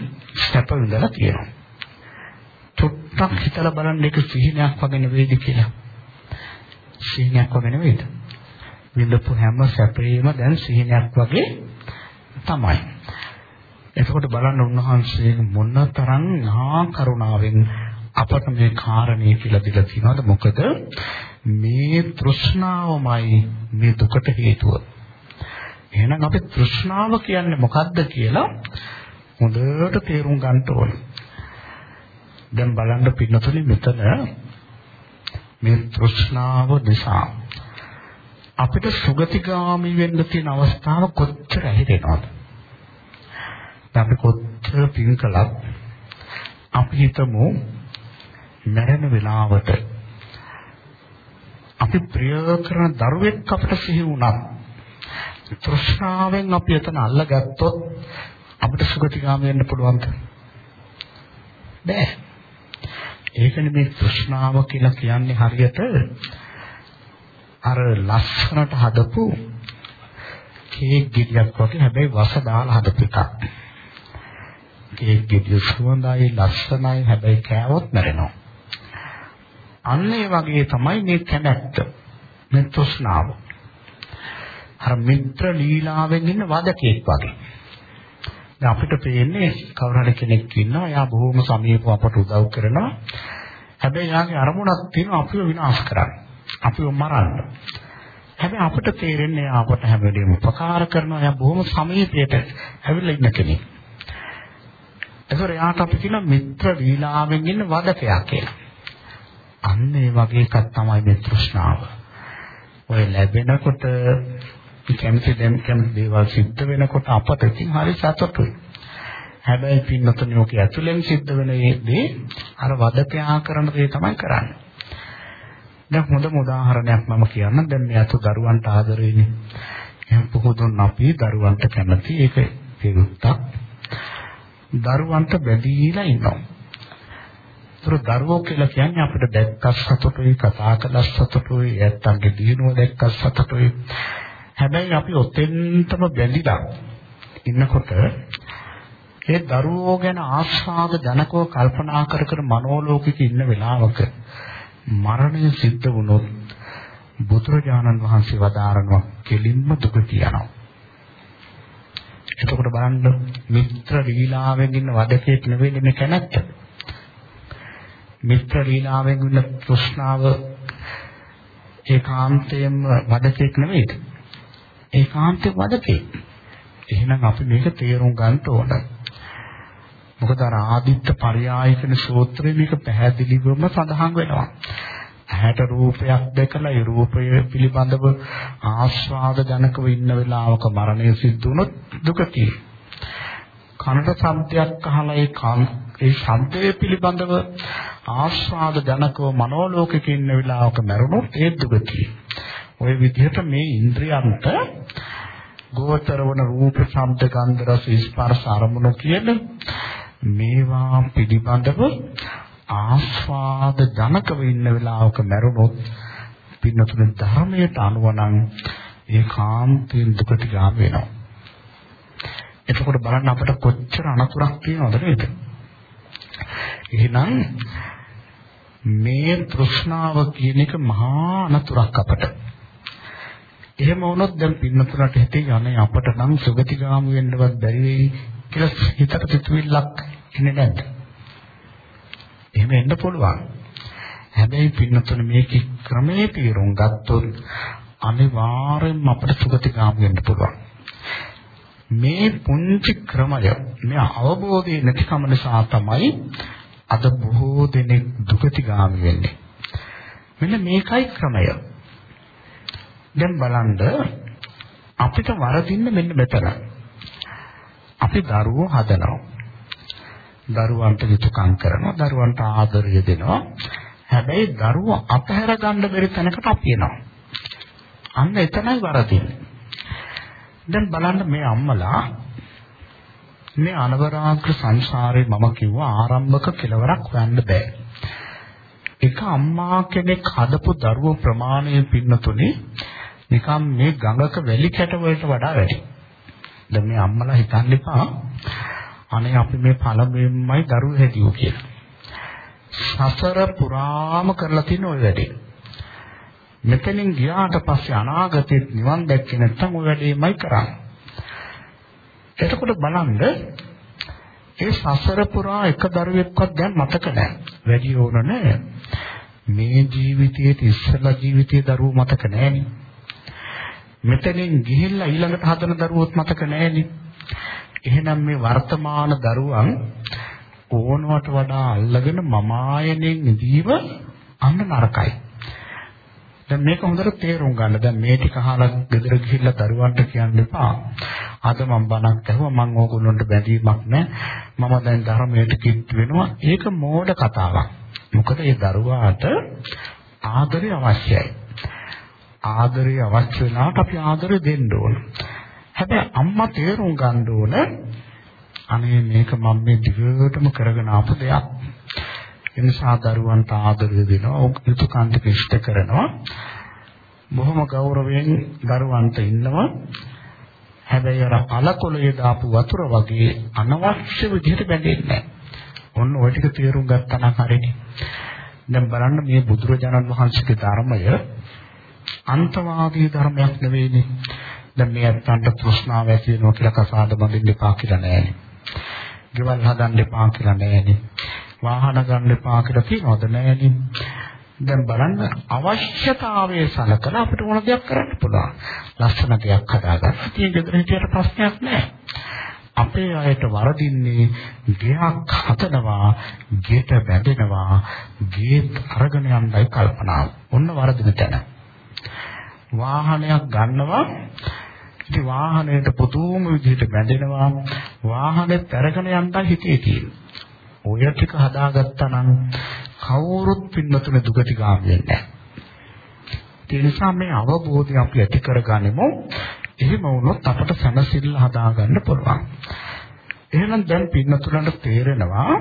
සැප විඳලා තියෙනවා. චුට්ටක් හිතලා බලන්න ඒක සිහිනයක් වගේ නෙවෙයිද කියලා. සිහිනයක් වගේ නෙවෙයිද? විඳපු හැම සැපේම දැන් සිහිනයක් වගේ තමයි. එතකොට බලන්න උන්වහන්සේ මොනතරම් මහා කරුණාවෙන් අපට මේ කාරණේ කියලා දීලා තියෙනවද මොකද මේ තෘෂ්ණාවමයි මේ දුකට හේතුව එහෙනම් අපි තෘෂ්ණාව කියන්නේ මොකද්ද කියලා හොඳට තේරුම් ගන්න ඕනේ දැන් බලන්න පින්නතුනි මෙතන මේ තෘෂ්ණාව නිසා අපිට සුගතිගාමි වෙන්න තියෙන අවස්ථාව කොච්චර ඇහිරෙනවද අපි කොච්චර පින් කළත් අපි හිතමු මැරෙන වෙලාවට අපි ප්‍රිය කරන දරුවෙක් අපිට සිහි වුණා. තෘෂ්ණාවෙන් අපි එතන අල්ලගත්තොත් අපිට සුගතිගාමී වෙන්න පුළුවන්ද? බෑ. ඒකනේ මේ තෘෂ්ණාව කියලා කියන්නේ හරියට අර ලස්සනට හදපු කේක් ගෙඩියක් වගේ හැබැයි වස දාලා හදපු එකක්. කේක් ගෙඩිය සුවඳයි ලස්සනයි හැබැයි කෑවොත් මැරෙනවා. අන්න ඒ වගේ තමයි මේ කැමැත්ත. මේ තෘෂ්ණාව. අර මිත්‍ර ලීලාවෙන් ඉන්න වදකෙක් වගේ. දැන් අපිට පේන්නේ කවුරු හරි කෙනෙක් ඉන්නවා එයා බොහොම සමීපව අපට උදව් කරනවා. හැබැයි යාගේ අරමුණක් තියෙනවා අපිව විනාශ කරන්න. අපිව මරන්න. හැබැයි අපිට තේරෙන්නේ අපට හැම වෙලේම උපකාර කරනවා. එයා බොහොම සමීපයට ඇවිල්ලා ඉන්න කෙනෙක්. ඒකර එයාට අපි කියන මිත්‍ර ලීලාවෙන් ඉන්න වදකයා කියලා. අන්න ඒ වගේ එකක් තමයි මේ තෘෂ්ණාව. ඔය ලැබෙනකොට කැමති දැන් කැමති දේවල් සිද්ධ වෙනකොට අපට ඉතින් හරි සතුටුයි. හැබැයි පින්නතුනේ ඔක ඇතුලෙන් සිද්ධ වෙන දේ අර වදපෑ කරන දේ තමයි කරන්නේ. දැන් හොඳම උදාහරණයක් මම කියන්නම්. දැන් මේ අතු දරුවන්ට ආදරෙන්නේ. එහෙනම් පුහුදුන් අපි දරුවන්ට කැමති ඒක පිරුත්තක්. දරුවන්ට බැඳීලා ඉන්නවා. ඒතර දරුවෝ කියලා කියන්නේ අපිට දැක්ක සතුටුයි කතා කළා සතුටුයි ඇත්තන්ගේ දිනුව දැක්ක සතුටුයි හැබැයි අපි ඔතෙන්ටම බැඳිලා ඉන්නකොට ඒ දරුවෝ ගැන ආස්වාද ජනකව කල්පනා කර කර මනෝලෝකික ඉන්න වෙලාවක මරණය සිද්ධ වුණොත් බුදුරජාණන් වහන්සේ වදාරනවා කෙලින්ම දුක කියනවා එතකොට බලන්න මිත්‍ර ලීලාවෙන් ඉන්න වදකෙක් නෙවෙයි මේ කැනැත්ත. මිත්‍ර ලීලාවෙන් ඉන්න තෘෂ්ණාව ඒකාන්තයෙන්ම වදකෙක් නෙවෙයි. ඒකාන්තයෙන් වදකෙක්. එහෙනම් අපි මේක තේරුම් ගන්න ඕන. මොකද අර ආදිත්ත පරයායකන සූත්‍රයේ මේක පැහැදිලිවම සඳහන් වෙනවා. ඇහැට රූපයක් දැකලා ඒ රූපය පිළිබඳව ආස්වාද ජනකව ඉන්න වෙලාවක මරණය සිද්ධ වුණොත් දුක කනට ශබ්දයක් අහලා ඒ කන් ඒ ශබ්දය පිළිබඳව ආස්වාද ජනකව මනෝලෝකයක ඉන්න වෙලාවක මරුණොත් ඒ දුක ඔය විදිහට මේ ඉන්ද්‍රියන්ට ගෝචර වන රූප ශබ්ද ගන්ධ රස ස්පර්ශ අරමුණු කියන මේවා පිළිබඳව ආස්වාද ජනකව ඉන්න වෙලාවක මැරුණොත් පින්නතුනේ ධර්මයට අනුව නම් ඒ කාන්තෙන් දුකට ගාම වෙනවා. එතකොට බලන්න අපිට කොච්චර අනතුරක් තියෙනවද නේද? එහෙනම් මේ තෘෂ්ණාව කියන එක මහා අනතුරක් අපට. එහෙම වුණොත් දැන් පින්නතුලට හිතේ යන්නේ අපට නම් සුගතිගාමි වෙන්නවත් බැරි වෙයි කියලා හිතට සිතුවිල්ලක් එන්නේ නැද්ද? එහෙම එන්න පුළුවන්. හැබැයි පින්නතුන මේකේ ක්‍රමයේ තීරුම් ගත්තොත් අනිවාර්යෙන්ම අපිට සුගතිගාමී වෙන්න පුළුවන්. මේ පුංචි ක්‍රමය මේ අවබෝධය නැතිකම නිසා තමයි අද බොහෝ දෙනෙක් දුගතිගාමී වෙන්නේ. මෙන්න මේකයි ක්‍රමය. දැන් බලන්න අපිට වරදින්න මෙන්න මෙතන. අපි දරුවෝ හදනවා. දරුවන්ට යුතුයකම් කරනවා දරුවන්ට ආදරය දෙනවා හැබැයි දරුවා අතහැර ගන්න බැරි තැනකට අපි එනවා අන්න එතනයි වරදින්නේ දැන් බලන්න මේ අම්මලා මේ අනවරාග්‍ර සංසාරේ මම කිව්වා ආරම්භක කෙලවරක් හොයන්න බෑ එක අම්මා කෙනෙක් හදපු දරුවෝ ප්‍රමාණය පින්නතුනේ නිකම් මේ ගඟක වැලි කැට වලට වඩා වැඩි. දැන් මේ අම්මලා හිතන්න එපා අනේ අපි මේ පළමුවෙන්මයි දරුවෝ හැදියෝ කියලා. සසර පුරාම කරලා තියෙන ওই වැඩේ. මෙතනින් ගියාට පස්සේ අනාගතේ නිවන් දැක්කේ නැත්නම් ওই වැඩේමයි කරන්නේ. එතකොට බලන්න ඒ සසර පුරා එක දරුවෙක්වත් දැන් මතක නැහැ. වැඩි ඕන නැහැ. මේ ජීවිතයේ ඉස්සලා ජීවිතයේ දරුවෝ මතක නැහැනේ. මෙතනින් ගිහිල්ලා ඊළඟට හදන දරුවොත් මතක නැහැනේ. එහෙනම් මේ වර්තමාන දරුවන් ඕනවට වඩා අල්ලගෙන මම ආයනෙන් ඉදීම අන්න නරකයි. දැන් මේක හොඳට තේරුම් ගන්න. දැන් මේ ටික අහලා ගෙදර ගිහිල්ලා දරුවන්ට කියන්න එපා. අද මම බණක් ඇහුවා මම ඕගොල්ලන්ට බැඳීමක් නැහැ. මම දැන් ධර්මයට කිට් වෙනවා. ඒක මෝඩ කතාවක්. මොකද ඒ දරුවාට ආදරය අවශ්‍යයි. ආදරය අවශ්‍ය වෙනාට අපි ආදරය දෙන්න ඕන. හැබැයි අම්මා තේරුම් ගන්න ඕන අනේ මේක මම මේ දිගටම කරගෙන ආපු දෙයක්. ඒ නිසා දරුවන්ට ආදරය දෙනවා, යුතුයකම් ටික ඉෂ්ට කරනවා. බොහොම ගෞරවයෙන් දරුවන්ට ඉන්නවා. හැබැයි අර අලකොලේ දාපු වතුර වගේ අනවශ්‍ය විදිහට බැඳෙන්නේ නැහැ. ඔන්න ඔය ටික තේරුම් ගත්තා නම් හරිනේ. දැන් බලන්න මේ බුදුරජාණන් වහන්සේගේ ධර්මය අන්තවාදී ධර්මයක් නෙවෙයිනේ. දැන් මේ අත්තන්ට තෘෂ්ණාව ඇති වෙනවා කියලා කසාද බඳින්න එපා කියලා නෑනේ. ගෙවල් හදන්න එපා කියලා නෑනේ. වාහන ගන්න එපා කියලා කියනවද නෑනේ. දැන් බලන්න අවශ්‍යතාවයේ සලකලා අපිට ඕන දෙයක් කරන්න පුළුවන්. ලස්සන දෙයක් හදාගන්න. ඉතින් ගෙදර හිටියට ප්‍රශ්නයක් නෑ. අපේ අයට වරදින්නේ ගයක් හදනවා, ගෙට බැඳෙනවා, ගේ අරගෙන යන්නයි කල්පනාව. ඔන්න වරදින තැන. වාහනයක් ගන්නවා ඉතින් වාහනයට පුදුම විදිහට බැඳෙනවා වාහනේ පෙරගෙන යන්න හිතේ තියෙන. ඔය ටික හදාගත්තා නම් කවුරුත් පින්නතුනේ දුගතිගාමී වෙන්නේ නැහැ. ඒ නිසා මේ අවබෝධය අපි ඇති කරගනිමු. එහෙම වුණොත් අපට සනසිල්ල හදාගන්න පුළුවන්. එහෙනම් දැන් පින්නතුලන්ට තේරෙනවා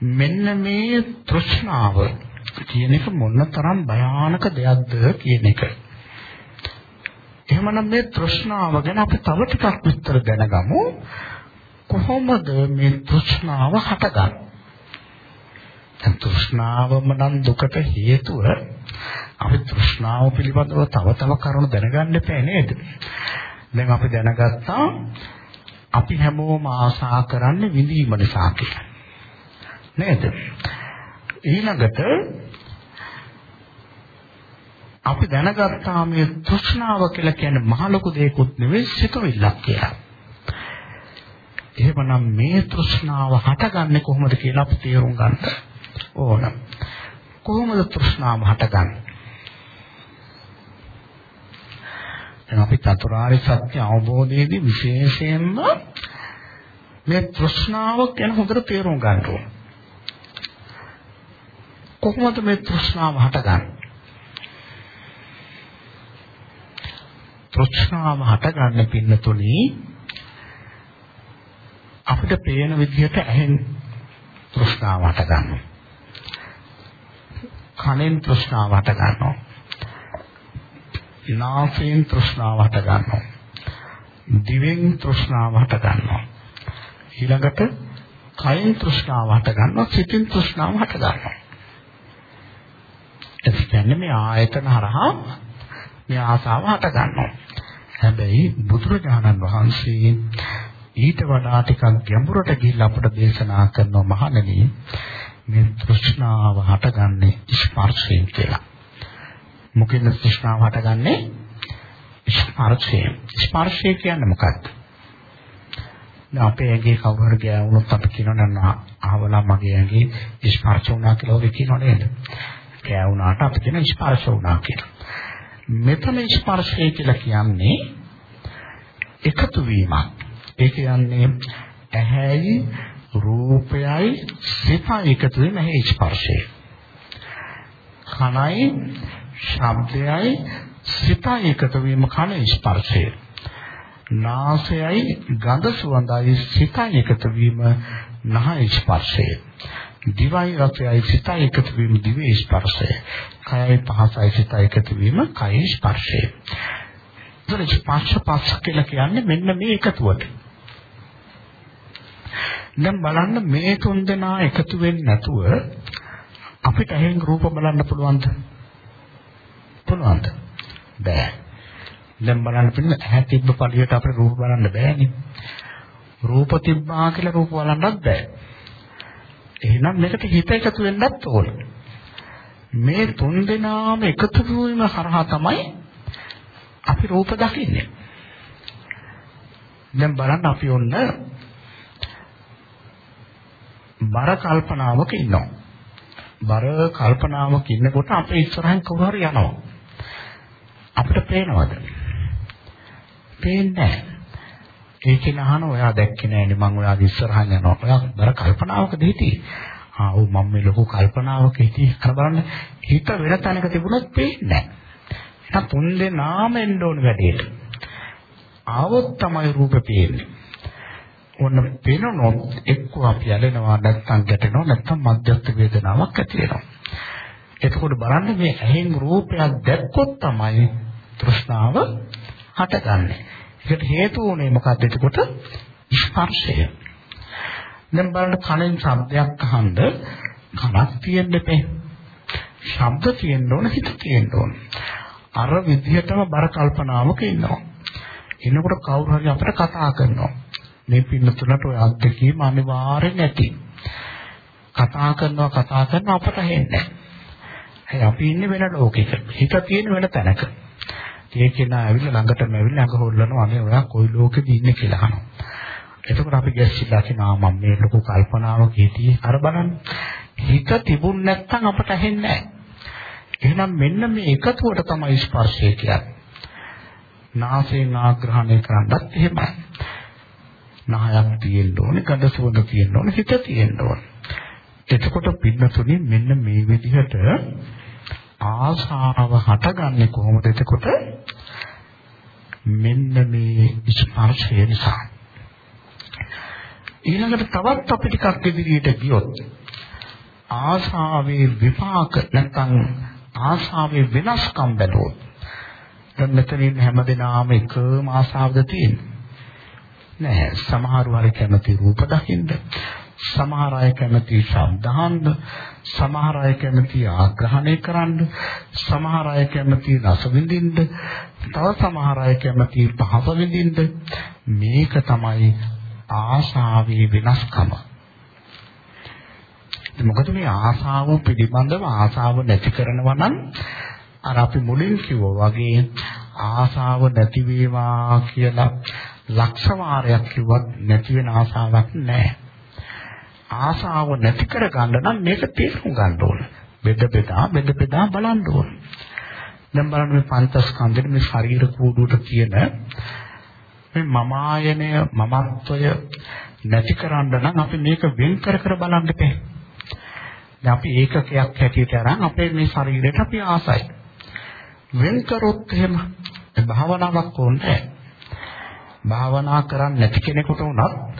මෙන්න මේ තෘෂ්ණාව කියන එක මොනතරම් භයානක දෙයක්ද කියන එක. එහෙමනම් මේ තෘෂ්ණාව ගැන අපි තව ටිකක් විස්තර දැනගමු. කොහොමද මේ තෘෂ්ණාව හටගන්නේ? දැන් තෘෂ්ණාවම නම් දුකට හේතුව අපි තෘෂ්ණාව පිළිබඳව තව තව කරුණු දැනගන්න එපා නේද? දැන් අපි දැනගත්තා අපි හැමෝම ආසා කරන්නේ විඳීම නිසා කියලා. නේද? ඊළඟට අපි දැනගත්තා මේ තෘෂ්ණාව කියලා කියන්නේ මහ ලොකු දෙයක්වත් නෙවෙයි සිතුවිල්ලක් කියලා. එහෙමනම් මේ තෘෂ්ණාව හටගන්නේ කොහොමද කියලා අපි තේරුම් ගන්න ඕන. කොහොමද තෘෂ්ණාව හටගන්නේ? දැන් අපි චතුරාර්ය සත්‍ය අවබෝධයේදී විශේෂයෙන්ම මේ තෘෂ්ණාව ගැන හොඳට තේරුම් ගන්න ඕන. කොහොමද මේ තෘෂ්ණාව හටගන්නේ? තෘෂ්ණාව හටගන්න පින්නතුනි අපිට පේන විදිහට ඇහෙන් තෘෂ්ණාව හටගන්නවා. කනෙන් තෘෂ්ණාව හටගන්නවා. නාසයෙන් තෘෂ්ණාව හටගන්නවා. දිවෙන් තෘෂ්ණාව හටගන්නවා. ඊළඟට කයෙන් තෘෂ්ණාව හටගන්නවා. සිතින් තෘෂ්ණාව හටගන්නවා. ඒ කියන්නේ මේ ආයතන හරහා මේ ආසාව හට ගන්නවා. හැබැයි බුදුරජාණන් වහන්සේ ඊට වඩා ටිකක් ගැඹුරට ගිහිල්ලා අපට දේශනා කරනවා මහණෙනි මේ තෘෂ්ණාව හටගන්නේ ස්පර්ශයෙන් කියලා. මොකෙන්ද තෘෂ්ණාව හටගන්නේ? ස්පර්ශයෙන්. ස්පර්ශය කියන්නේ මොකක්ද? දැන් අපේ ඇඟේ කවුරු හරි ගෑවුනොත් අපි කියනවා නම් අහවලා මගේ ඇඟේ ස්පර්ශ වුණා කියලා ඔබ කියනව නේද? ගෑවුනාට අපි කියන ස්පර්ශ වුණා කියලා. මෙතන ස්පර්ශය කියලා කියන්නේ එකතු වීමක්. ඒ කියන්නේ ඇහැයි රූපයයි සිතයි එකතු වෙන ඇහි ස්පර්ශය. කනයි ශබ්දයයි සිතයි එකතු වීම කන ස්පර්ශය. නාසයයි ගඳ සුවඳයි සිතයි එකතු වීම නහය ස්පර්ශය. දිවයි රසයයි සිතයි එකතු වීම දිවේ ස්පර්ශය. කයයි පහසයි සිතයි එකතු වීම කයේ ස්පර්ශය. ඒතර ස්පර්ශ පස්ස කියලා කියන්නේ මෙන්න මේ එකතුවට. දැන් බලන්න මේ තුන් දෙනා එකතු වෙන්නේ නැතුව අපිට ඇහෙන් රූප බලන්න පුළුවන්ද? පුළුවන්ද? බෑ. දැන් බලන්න පින්න ඇහැ තිබ්බ පළියට අපිට රූප බලන්න බෑනේ. රූප තිබ්බා කියලා රූප බලන්නත් බෑ. එහෙනම් මේකට හිත එකතු වෙන්නත් ඕන. මේ තුන් දෙනාම එකතු වීම හරහා තමයි අපි රූප දකින්නේ. දැන් බලන්න අපි ඔන්න බර කල්පනාවක ඉන්නවා. බර කල්පනාවක ඉන්නකොට අපේ ඉස්සරහින් කවුරු හරි යනවා. අපිට පේනවද? පේන්නේ නැහැ. ඒකෙන් අහන ඔයා දැක්කේ නෑනේ මං ඔයාගේ ඉස්සරහන් යනවා. ඔයා බර කල්පනාවකද හිටියේ? ආ ඔව් මම මේ ලොකු කල්පනාවක හිටියේ. අර බලන්න හිත වෙන තැනක තිබුණොත් පේන්නේ නෑ. එහෙනම් තුන් දෙනාම එන්න ඕන වැඩේට. ආවොත් තමයි රූපේ පේන්නේ. ඔන්න පේනොත් එක්ක අපි ඇලෙනවා නැත්නම් ගැටෙනවා නැත්නම් මධ්‍යස්ථ වේදනාවක් ඇති වෙනවා. එතකොට බලන්න මේ ඇහෙන් රූපයක් දැක්කොත් තමයි තෘෂ්ණාව හටගන්නේ. ඒකට හේතු උනේ මොකක්ද එතකොට? ස්පර්ශය. දැන් බලන්න කනෙන් ශබ්දයක් අහනද කනක් තියෙන්න එපේ. ශබ්ද තියෙන්න ඕන හිත තියෙන්න ඕන. අර විදිහටම බර කල්පනාවක ඉන්නවා. එනකොට කවුරු හරි අපිට කතා කරනවා. මේ පින්නතුලට ඔය අත්දැකීම අනිවාර්යෙන් ඇති. කතා කරනවා කතා කරනවා අපට හෙන්නේ නැහැ. අපි ඉන්නේ වෙන ලෝකයක. හිත තියෙන වෙන තැනක. ඒ කෙනා ඇවිල්ලා ළඟටම ඇවිල්ලා අඟ හොල්ලනවා අනේ ඔයා කොයි ලෝකෙද ඉන්නේ කියලා අහනවා. එතකොට අපි ගැස්සිලා කියනවා මම මේ ලොකු කල්පනාවක හිටියේ අර බලන්න. හිත තිබුණ නැත්නම් අපට ඇහෙන්නේ එහෙනම් මෙන්න මේ එකතුවට තමයි ස්පර්ශය කියන්නේ. නාසයෙන් ආග්‍රහණය කරන්නත් එහෙමයි. නහයක් තියෙන්න ඕනේ, ගඳ සුවඳ තියෙන්න ඕනේ, හිත තියෙන්න ඕනේ. එතකොට පින්නතුනේ මෙන්න මේ විදිහට ආශාව හටගන්නේ කොහොමද එතකොට? මෙන්න මේ ස්පර්ශය නිසා. ඊළඟට තවත් අපි ටිකක් ඉදිරියට ගියොත් ආශාවේ විපාක නැත්නම් ආශාවේ වෙනස්කම් බැලුවොත් දැන් මෙතනින් හැමදෙනාම එකම ආශාවද තියෙන්නේ. නැහැ. සමහරව හරි කැමති රූප දකින්න. සමහර අය කැමති ශබ්දාන්න, සමහර අය කැමති ආග්‍රහණය කරන්න, සමහර අය කැමති රස විඳින්න, තව සමහර අය කැමති පහස විඳින්න. මේක තමයි ආශාවේ වෙනස්කම. මොකද මේ ආශාව පිළිබඳව ආශාව නැති කරනවා නම් අර අපි මුලින් කිව්වා වගේ ආශාව නැති වේවා කියලා ලක්ෂ වාරයක් කිව්වත් නැති වෙන ආශාවක් නැහැ. ආශාව නැති කර ගන්න නම් මේක තේරුම් ගන්න ඕන. බෙද බෙදා බෙද බෙදා බලන්න ඕන. දැන් බලන්න මේ පංචස්කන්ධෙට මේ ශරීර කූඩුවට කියන මේ මම ආයනය මමත්වය නැති කරන්න නම් අපි මේක වෙන් කර කර බලන්න බෑ. දැන් අපි ඒකකයක් හැටියට අරන් අපේ මේ ශරීරයට අපි ආසයි. වෙන් කරොත් එහෙම භාවනාවක් ඕනේ භාවනා කරන්නේ නැති කෙනෙකුට උනත්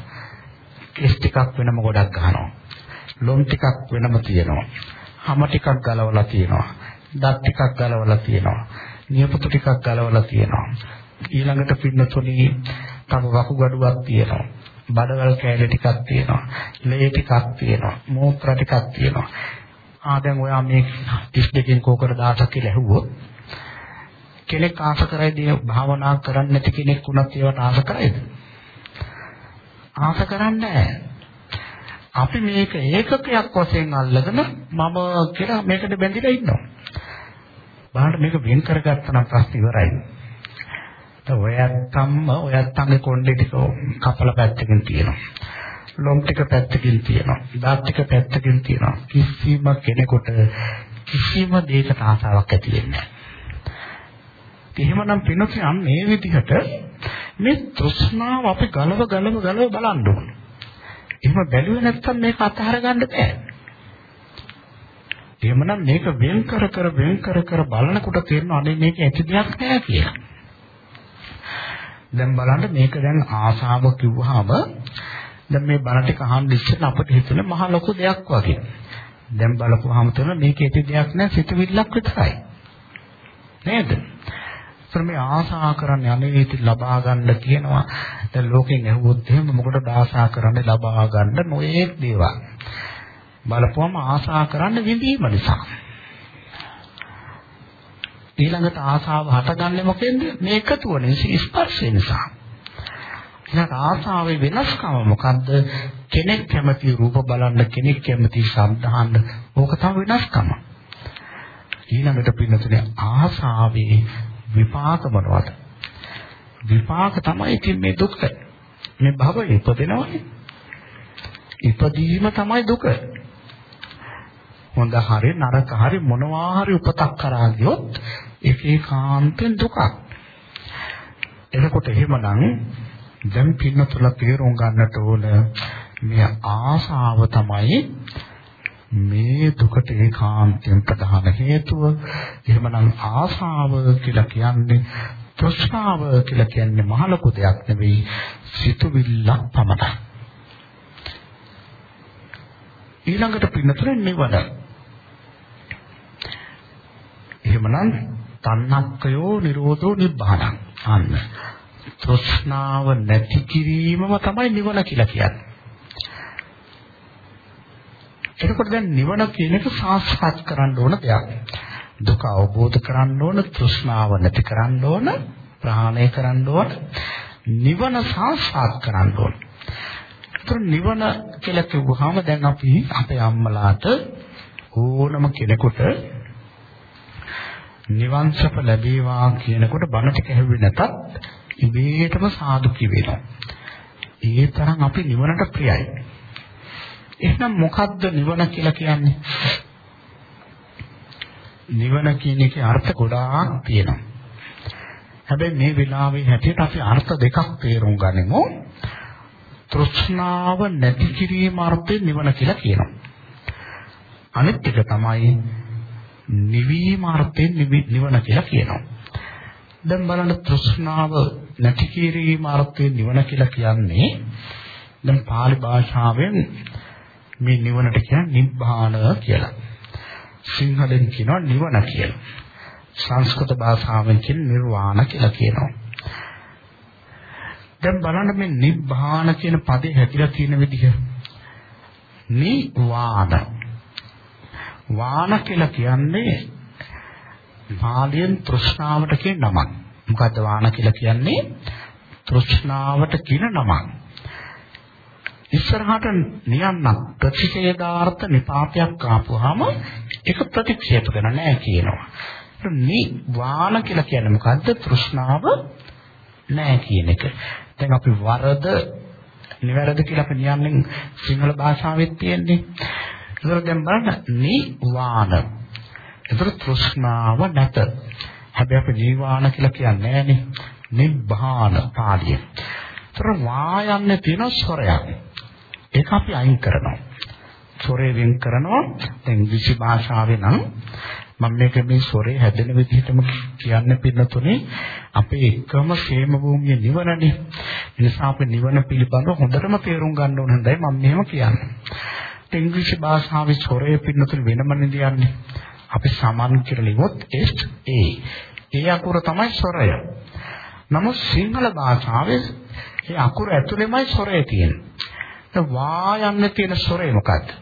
කෙස් ටිකක් වෙනම ගොඩක් ගන්නවා. ලොම් ටිකක් වෙනම තියෙනවා. හම ටිකක් ගලවලා තියෙනවා. දත් ටිකක් ගලවලා තියෙනවා. නියපොතු ටිකක් ගලවලා තියෙනවා. ඊළඟට පින්නතුණි තව වකුගඩුවක් තියෙනවා. බඩවැල් කෑලි ටිකක් තියෙනවා. ලේ ටිකක් තියෙනවා. මෝත්‍රා ටිකක් තියෙනවා. ආ දැන් ඔයා මේ 32කින් කෝකර 1000ක් කියලා ඇහුවොත් කෙනෙක් ආස කරයිද භාවනා කරන්නේ නැති කෙනෙක් වුණත් ඒවට ආස කරයිද? ආස කරන්නේ අපි මේක ඒකකයක් වශයෙන් අල්ලගෙන මම කියලා මේකට බැඳිලා ඉන්නවා. බලන්න මේක වෙන් කරගත්තා නම් ප්‍රශ්න ඉවරයි. ඔයත්තම්ම ඔයත්තන්ගේ කොණ්ඩේ ටික කපල පැත්තකින් තියෙනවා. ලොම් ටික පැත්තකින් තියෙනවා. දාත් ටික පැත්තකින් තියෙනවා. කිසිම කෙනෙකුට කිසිම දෙයකට ආසාවක් ඇති වෙන්නේ නැහැ. එහෙමනම් පින්නොත් අන්න මේ විදිහට මේ තෘෂ්ණාව අපි ගලව ගලව ගලව බලන්න ඕනේ. එහෙම බැලුවේ නැත්නම් මේක අතහර ගන්න බෑ. එහෙමනම් මේක වෙන් කර කර වෙන් කර කර බලනකොට තේරෙනවා අනේ මේක ඇති දෙයක් නෑ කියලා. දැන් බලන්න මේක දැන් ආසාව කිව්වහම දැන් මේ බණ ටික අහන්න ඉස්සෙල්ලා අපිට හිතුනේ මහ ලොකු දෙයක් වගේ. දැන් බලපුවාම තේරෙනවා මේක ඇති දෙයක් නෑ සිතුවිල්ලක් විතරයි. නේද? ඒතර මේ ආසා කරන්නේ අනිවිත ලබා ගන්න කියනවා. දැන් ලෝකෙන් ඇහුවොත් එහෙම මොකටද ආසා කරන්නේ ලබා ගන්න නොයේක් දේවල්. බලපුවම ආසා කරන්න විඳීම නිසා. ඊළඟට ආසාව හටගන්නේ මොකෙන්ද? මේ එකතුව නිසා ස්පර්ශය නිසා. ඊළඟ ආසාවේ වෙනස්කම මොකද්ද? කෙනෙක් කැමති රූප බලන්න, කෙනෙක් කැමති ශබ්ද අහන්න. ඕක තමයි වෙනස්කම. ඊළඟට පින්නතුනේ ආසාවේ විපාක මොනවද? විපාක තමයි ඉතින් මේ දුක. මේ භවය ඉපදෙනවනේ. ඉපදීම තමයි දුක. හොඳ හරි නරක හරි මොනවා හරි උපතක් කරා ගියොත් ඒකේ කාන්තෙන් දුකක්. එතකොට එහෙමනම් දැන් පින්නතුල තේරුම් ගන්නට ඕන මේ ආසාව තමයි මේ දුකට ඒකාන්තයෙන් ප්‍රධාන හේතුව එහෙමනම් ආසාව කියලා කියන්නේ තෘෂ්ණාව කියලා කියන්නේ මහ ලොකු දෙයක් නෙවෙයි සිතුවිල්ලක් පමණයි. ඊළඟට පින්නතර නිවන. එහෙමනම් තණ්හක්කයෝ නිරෝධෝ නිබ්බානං අන්න. තෘෂ්ණාව නැති කිරීමම තමයි නිවන කියලා කියන්නේ. එතකොට දැන් නිවන කියන එක සාක්ෂාත් කරන්න ඕන දෙයක්. දුක අවබෝධ කරන්න ඕන, තෘෂ්ණාව නැති කරන්න ඕන, ප්‍රහාණය කරන්න ඕන, නිවන සාක්ෂාත් කරන්න ඕන. ඒතර නිවන කියලා කිව්වහම දැන් අපි අපේ අම්මලාට ඕනම කෙනෙකුට නිවන් සප ලැබේවා කියනකොට බණ ටික ඇහුවේ නැතත් ඉබේටම සාදු කිවෙනවා. ඒ තරම් අපි නිවනට ප්‍රියයි. එහෙනම් මොකද්ද නිවන කියලා කියන්නේ? නිවන කියන එකේ අර්ථ ගොඩාක් තියෙනවා. හැබැයි මේ වෙලාවේ හැටියට අපි අර්ථ දෙකක් තේරුම් ගනිමු. තෘෂ්ණාව නැති කිරීම අර්ථයෙන් නිවන කියලා කියනවා. අනිත් එක තමයි නිවීම අර්ථයෙන් නිවන කියලා කියනවා. දැන් බලන්න තෘෂ්ණාව නැති කිරීම අර්ථයෙන් නිවන කියලා කියන්නේ දැන් pāli භාෂාවෙන් මේ නිවනට කියන්නේ නිබ්බාන කියලා. සිංහලෙන් කියනවා නිවන කියලා. සංස්කෘත භාෂාවෙන් කියන නිර්වාණ කියලා කියනවා. දැන් බලන්න මේ නිබ්බාන කියන පදේ හැදිලා තියෙන විදිහ. නිවාන වාන කියලා කියන්නේ පාලියෙන් තෘෂ්ණාවට කියන නමක්. මොකද්ද වාන කියලා කියන්නේ? තෘෂ්ණාවට කියන නමක්. ඉස්සරහට නියන්න ප්‍රතිෂේධාර්ථ නිපාතයක් ආපුවාම ඒක ප්‍රතික්ෂේප කරන්න නෑ කියනවා. නිවාන කියලා කියන්නේ මොකද්ද? තෘෂ්ණාව නෑ කියන එක. දැන් අපි වරද නිවැරදි කියලා අපි නියම්ෙන් සිංහල භාෂාවෙත් තියෙන්නේ. ඒතර දැන් බලන්න නිවාන. ඒතර තෘෂ්ණාව නැත. හැබැයි අපි නිවාන කියලා කියන්නේ නෑනේ. නිබ්බාන පාළිය. ඒතර වායන්නේ තියෙන ස්වරයක්. ඒක අපි අයින් කරනවා. ස්වරේ වෙන් කරනවා. දැන් ඉංග්‍රීසි භාෂාවේ නම් මම මේක මේ ස්වරේ හැදෙන විදිහටම කියන්න පින්නතුනේ අපේ එකම ക്ഷേම භූමිය නිවනනේ. ඒ නිසා අපි නිවන පිළිබඳව හොඳටම තේරුම් ගන්න ඕන හොඳයි මම මෙහෙම කියන්නේ. ඉංග්‍රීසි භාෂාවේ ස්වරේ පින්නතුනේ වෙනම නිදියන්නේ. අපි සමාන කියලා ලියුවොත් S A. ඒ අකුර තමයි ස්වරය. නමුත් සිංහල භාෂාවේ ඒ අකුර ඇතුළෙමයි ස්වරය තියෙන්නේ. වා යන්න තියෙන ස්වරය මොකක්ද?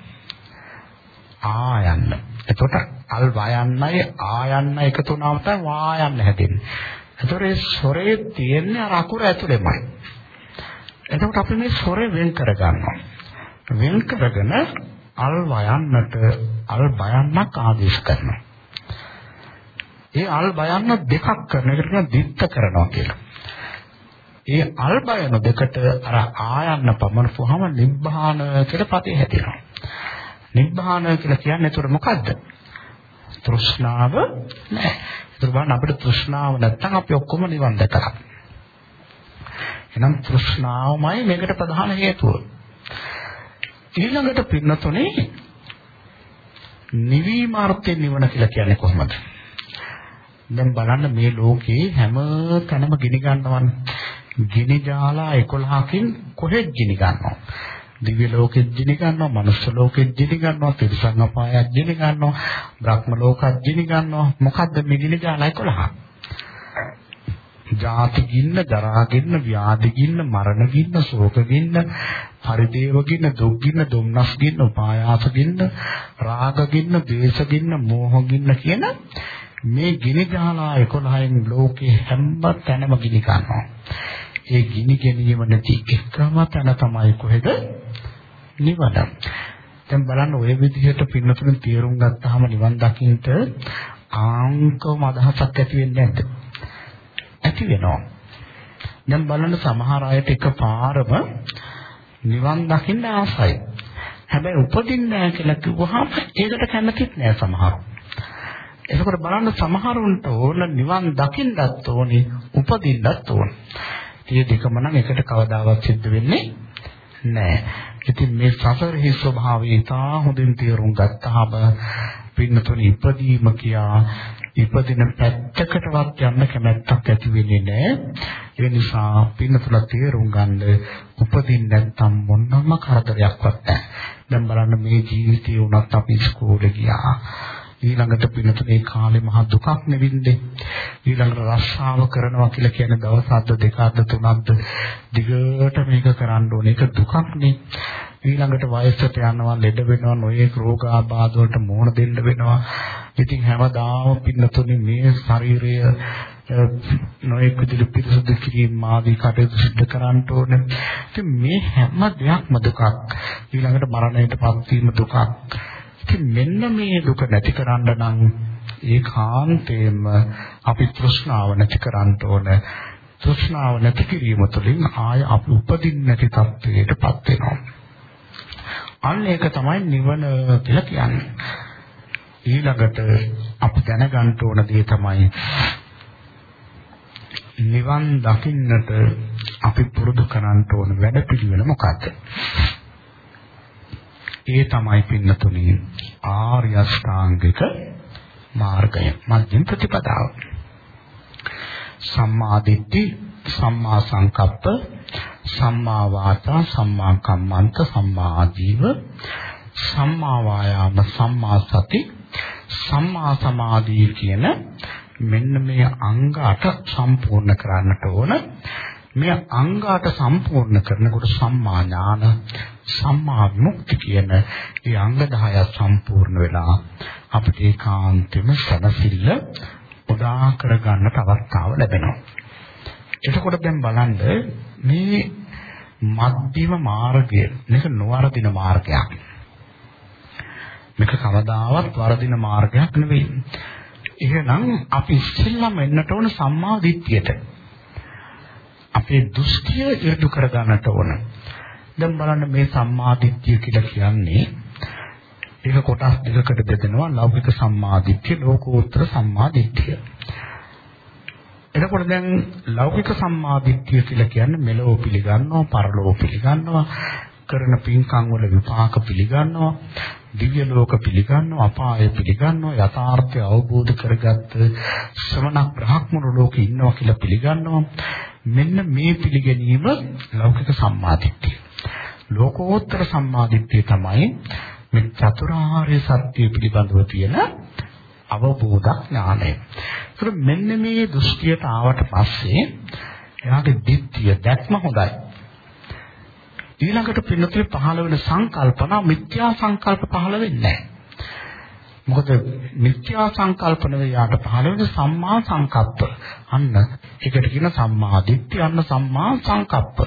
ආ යන්න. එතකොට අල් වයන්නයි ආයන්න එකතු වුණාම තමයි වායන්න හැදෙන්නේ. එතකොට ඒ ස්වරේ තියෙන්නේ අර අකුර ඇතුළෙමයි. එතකොට අපි මේ ස්වරේ වෙන් කරගන්නවා. වෙන් කරගෙන අල් වයන්නට අල් බයන්නක් ආදේශ කරනවා. ඒ අල් බයන්න දෙකක් කරන එකට කියන දිත්ත කරනවා කියලා. ඒ අල් බයන දෙකට අර ආයන්න පමණපුවාම නිබ්බාන කියලා පතේ හැදෙනවා. නිබ්බාන කියලා කියන්නේ ඒතර මොකද්ද? තෘෂ්ණාව නැහැ. ඒතර බලන්න අපිට තෘෂ්ණාව නැත්තම් අපි ඔක්කොම නිවන් දැකලා. එහෙනම් තෘෂ්ණාවමයි මේකට ප්‍රධාන හේතුව. ඊළඟට පින්නතුනේ නිවීමාර්ථයෙන් නිවන කියලා කියන්නේ කොහොමද? දැන් බලන්න මේ ලෝකේ හැම තැනම ගිනි ගන්නවනේ. ගිනි ජාලා 11කින් කොහෙද ගිනි ගන්නව? දිව්‍ය ලෝකෙත් ජිනි ගන්නවා, මනුස්ස ලෝකෙත් ජිනි ගන්නවා, තිරිසන් අපායත් ජිනි ගන්නවා, බ්‍රහ්ම ලෝකත් ජිනි ගන්නවා. මොකද්ද මේ ගිනි ජාලා 11? ජාති ගින්න, ජරා ගින්න, ව්‍යාධි ගින්න, මරණ ගින්න, ශෝක ගින්න, පරිදේව ගින්න, දුක් ගින්න, දුම්නස් ගින්න, උපායාස ගින්න, රාග ගින්න, ද්වේෂ ගින්න, මෝහ ගින්න කියන මේ ගිනි ජාලා 11න් ලෝකේ හැම තැනම ගිනි ගන්නවා. ඒ ගිනි ගැනීම නැති එකම තැන තමයි කොහෙද? නිවන. දැන් බලන්න ওই විදිහට පින්නතුන් තීරුම් ගත්තාම නිවන් දකින්නට ආංකවම අදහසක් ඇති වෙන්නේ නැද්ද? ඇති වෙනවා. දැන් බලන්න සමහර අයට එකපාරම නිවන් දකින්න ආසයි. හැබැයි උපදින්නේ නැහැ කියලා කිව්වහම ඒකට කැමතිත් නෑ සමහරු. එතකොට බලන්න සමහරුන්ට ඕන නිවන් දකින්නත් ඕනේ උපදින්නත් ඕනේ. ඒ දෙකම නම් එකට කවදාවත් සිද්ධ වෙන්නේ නැහැ. ඉතින් මේ සසරෙහි ස්වභාවය ඉතා හොඳින් තේරුම් ගත්තාම පින්නතුනි ඉපදීම කියා ඉපදින පැත්තකටවත් යන්න කැමැත්තක් ඇති වෙන්නේ නැහැ. ඒ නිසා පින්නතුල තේරුම් ගන්න උපදින්න නැත්තම් මොනම කරදරයක්වත් නැහැ. දැන් බලන්න මේ ජීවිතේ උනත් අපි ඉස්කෝලේ ගියා. ඊළඟට පිනතුනේ කාලේ මහ දුකක් නෙවින්නේ ඊළඟට රස්සාව කරනවා කියලා කියන්නේ දවසක්ද දෙකක්ද තුනක්ද දිගට මේක කරන්න ඕනේ ඒක දුකක්නේ ඊළඟට වයසට යනවා ලෙඩ වෙනවා නොයෙක් රෝගාබාධ වලට මුහුණ දෙන්න වෙනවා ඉතින් හැමදාම පින්නතුනේ මේ ශරීරය නොයෙක් විදිහට පිරිසුදු කිරීම ආදී කටයුතු සිදු කරන්න ඕනේ. ඉතින් මේ හැම දෙයක්ම දුකක්. ඊළඟට මරණයට පත්වීම දුකක්. ඉතින් මෙන්න මේ දුක නැති කරන්න නම් ඒකාන්තයෙන්ම අපි තෘෂ්ණාව නැති කරන්න ඕන. තෘෂ්ණාව නැති කිරීම තුළින් ආය අපි උපදින්න නැති තත්ත්වයකටපත් වෙනවා. අන්න ඒක තමයි නිවන කියලා කියන්නේ. ඊළඟට අපි දැනගන්න ඕන දේ තමයි නිවන් දකින්නට අපි පුරුදු කරන්න ඕන වැඩපිළිවෙල මොකක්ද? ඒ තමයි පින්නතුනි ආර්ය අෂ්ටාංගික මාර්ගය මධ්‍යම ප්‍රතිපදාව. සම්මා දිට්ඨි, සම්මා සංකප්ප, සම්මා වාචා, සම්මා කම්මන්ත, සම්මා ආජීව, සම්මා වායාම, සම්මා සති, සම්මා සමාධිය කියන මෙන්න මේ අංග 8 සම්පූර්ණ කරන්නට ඕන. මේ අංග 8 සම්පූර්ණ කරනකොට සම්මා ඥාන සම්මා විමුක්ති කියන ඒ අංග 10 සම්පූර්ණ වෙලා අපිට ඒකාන්තෙම සනසිල්ල උදා කරගන්නට අවස්ථාව ලැබෙනවා. එතකොට දැන් බලන්න මේ මධ්‍යම මාර්ගය මේක නොවරදින මාර්ගයක්. මේක කවදාවත් වරදින මාර්ගයක් නෙවෙයි. එහෙනම් අපි ඉස්සෙල්ලාම එන්නට ඕන සම්මා දිට්ඨියට. අපේ දෘෂ්ටිය ඉරදු කර ගන්නට ඕන. දැන් බලන්න මේ සම්මා දිට්ඨිය කියලා කියන්නේ ඒක කොටස් දෙකකට බෙදෙනවා ලෞකික සම්මා දිට්ඨිය ලෝකෝත්තර සම්මා දිට්ඨිය. එතකොට දැන් ලෞකික සම්මා දිට්ඨිය කියලා කියන්නේ මෙලෝ පිළිගන්නවා පරලෝ පිළිගන්නවා කරන පින්කම් වල විපාක පිළිගන්නවා දිව්‍ය ලෝක පිළිගන්නවා අපාය පිළිගන්නවා යථාර්ථය අවබෝධ කරගත්ත ශ්‍රමණ බ්‍රහ්මණු ලෝකේ ඉන්නවා කියලා පිළිගන්නවා මෙන්න මේ පිළිගැනීම ලෞකික සම්මාදිට්ඨිය ලෝකෝත්තර සම්මාදිට්ඨිය තමයි මේ චතුරාර්ය සත්‍ය පිළිබඳව තියෙන අවබෝධ ඥානය. ඒත් මෙන්න මේ දෘෂ්ටියට ආවට පස්සේ එයාගේ දිට්ඨිය දැක්ම හොඳයි. ඊළඟට පින්නතුේ පහළ වෙන සංකල්පන මිත්‍යා සංකල්ප පහළ වෙන්නේ මොකද මිත්‍යා සංකල්පන යාට පහළ වෙන සම්මා සංකප්ප. අන්න ඒකට කියන සම්මා දිට්ඨිය අන්න සම්මා සංකප්ප.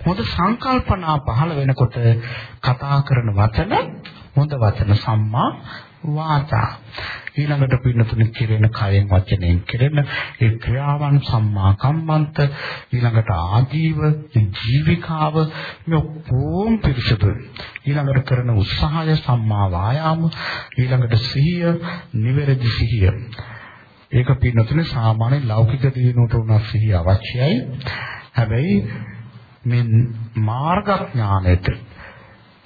මොකද සංකල්පනා පහළ වෙනකොට කතා කරන වචන හොඳ වචන සම්මා වාචා. ඊළඟට පින්නතුනි කෙරෙන කයෙන් වචනයෙන් කෙරෙන ඒ ක්‍රියාවන් සම්මා කම්මන්ත ඊළඟට ආජීව ජීවිකාව මේ ඔක්කොම පිරිසුදු. ඊළඟට කරන උත්සාහය සම්මා වායාම ඊළඟට සිහිය නිවැරදි සිහිය. ඒක පින්නතුනි සාමාන්‍ය ලෞකික දිනුවට උනත් සිහිය අවශ්‍යයි. හැබැයි මේ මාර්ගඥානෙට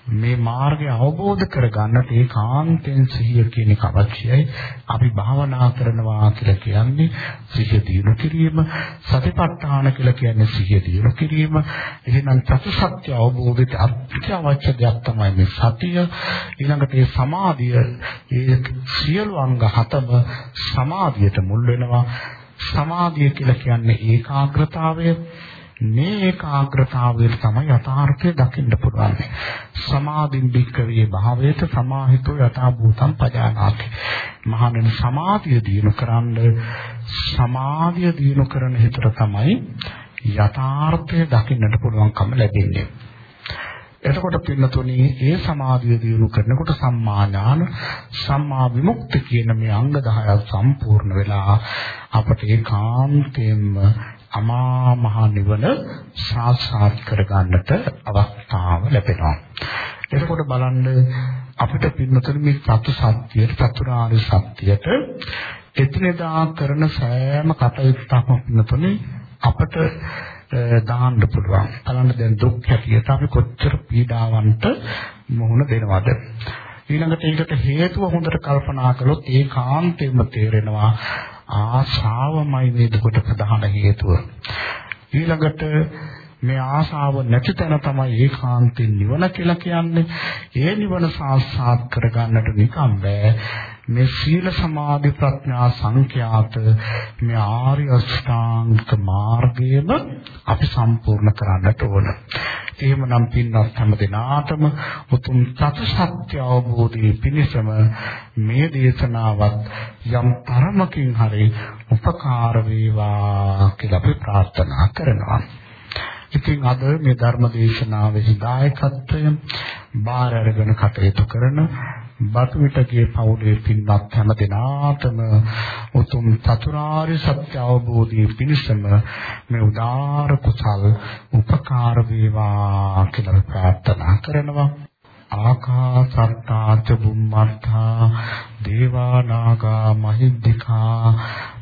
මේ මාර්ගය අවබෝධ කරගන්නට ඒකාන්තයෙන් සිහිය කියන එක අවශ්‍යයි. අපි භාවනා කරනවා කියලා කියන්නේ සිහිය දිනු කිරීම, සතිපට්ඨාන කියලා කියන්නේ සිහිය දිනු කිරීම. එහෙනම් චතුසත්‍ය අවබෝධයට අත්‍යවශ්‍ය දෙයක් තමයි මේ සතිය. ඊළඟට මේ සමාධිය, ඒ සියලු අංග හතම සමාධියට මුල් වෙනවා. සමාධිය කියලා කියන්නේ ඒකාග්‍රතාවය. මේ ඒකාග්‍රතාවයෙන් තමයි යථාර්ථය දකින්න පුළුවන්. සමාධින් බික්කවේ භාවයට සමාහිතෝ යථා භූතං පජානාති. මහණෙනි සමාධිය දිනු කරන්න සමාධිය දිනු කරන හිතට තමයි යථාර්ථය දකින්නට පුළුවන්කම ලැබෙන්නේ. එතකොට පින්නතුනි ඒ සමාධිය දිනු කරනකොට සම්මා ඥාන සම්මා විමුක්ති කියන මේ අංග 10 සම්පූර්ණ වෙලා අපට ඒකාන්තයෙන්ම අමා මහ නිවන සාක්ෂාත් කරගන්නට අවස්ථාව ලැබෙනවා. එතකොට බලන්න අපිට පින්නතර මේ සත්‍ය සත්‍යයට චතුරාර්ය සත්‍යයට එදිනෙදා කරන සෑම කටයුත්තක්ම පින්නතුනේ අපට දාන්න පුළුවන්. බලන්න දැන් දුක් හැටියට අපි කොච්චර පීඩාවන්ට මුහුණ දෙනවද? ඊළඟට ඒකට හේතුව හොඳට කල්පනා කළොත් ඒකාන්තයෙන්ම තේරෙනවා ආශාවමයි මේ දුකට ප්‍රධාන හේතුව. ඊළඟට මේ ආශාව නැති තැන තමයි ඒකාන්තයෙන් නිවන කියලා කියන්නේ. ඒ නිවන සාක්ෂාත් කරගන්නට නිකම් බෑ. මේ සීල සමාධි ප්‍රඥා සංඛ්‍යාත මේ ආර්ය අෂ්ටාංගික මාර්ගයම අපි සම්පූර්ණ කරන්නට ඕන. එහෙමනම් පින්වත් හැම දිනාටම උතුම් සත්‍ය අවබෝධයේ පිණසම මේ දේශනාවත් යම් තරමකින් හරි උපකාර වේවා කියලා අපි ප්‍රාර්ථනා කරනවා. ඉතින් අද මේ ධර්ම දේශනාවේ දායකත්වය බාර අරගෙන කටයුතු කරන බතුමිටගේ පවුලේ පින්වත් හැම දෙනාටම උතුම් චතුරාර්ය සත්‍ය අවබෝධයේ පිණසම මේ උදාාර කුසල් උපකාර වේවා කියලා ප්‍රාර්ථනා කරනවා. ආකාසත්තාච බුම්මත්තා දේවා නාග මහිද්దికා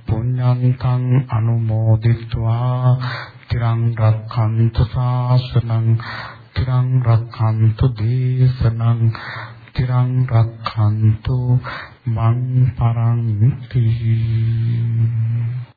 පුඤ්ඤන්තං අනුමෝදිත්වා තිරං රක්ඛන්තු ශාසනං තිරං රක්ඛන්තු දේශනං තිරං රක්ඛන්තු මං පරන්ති.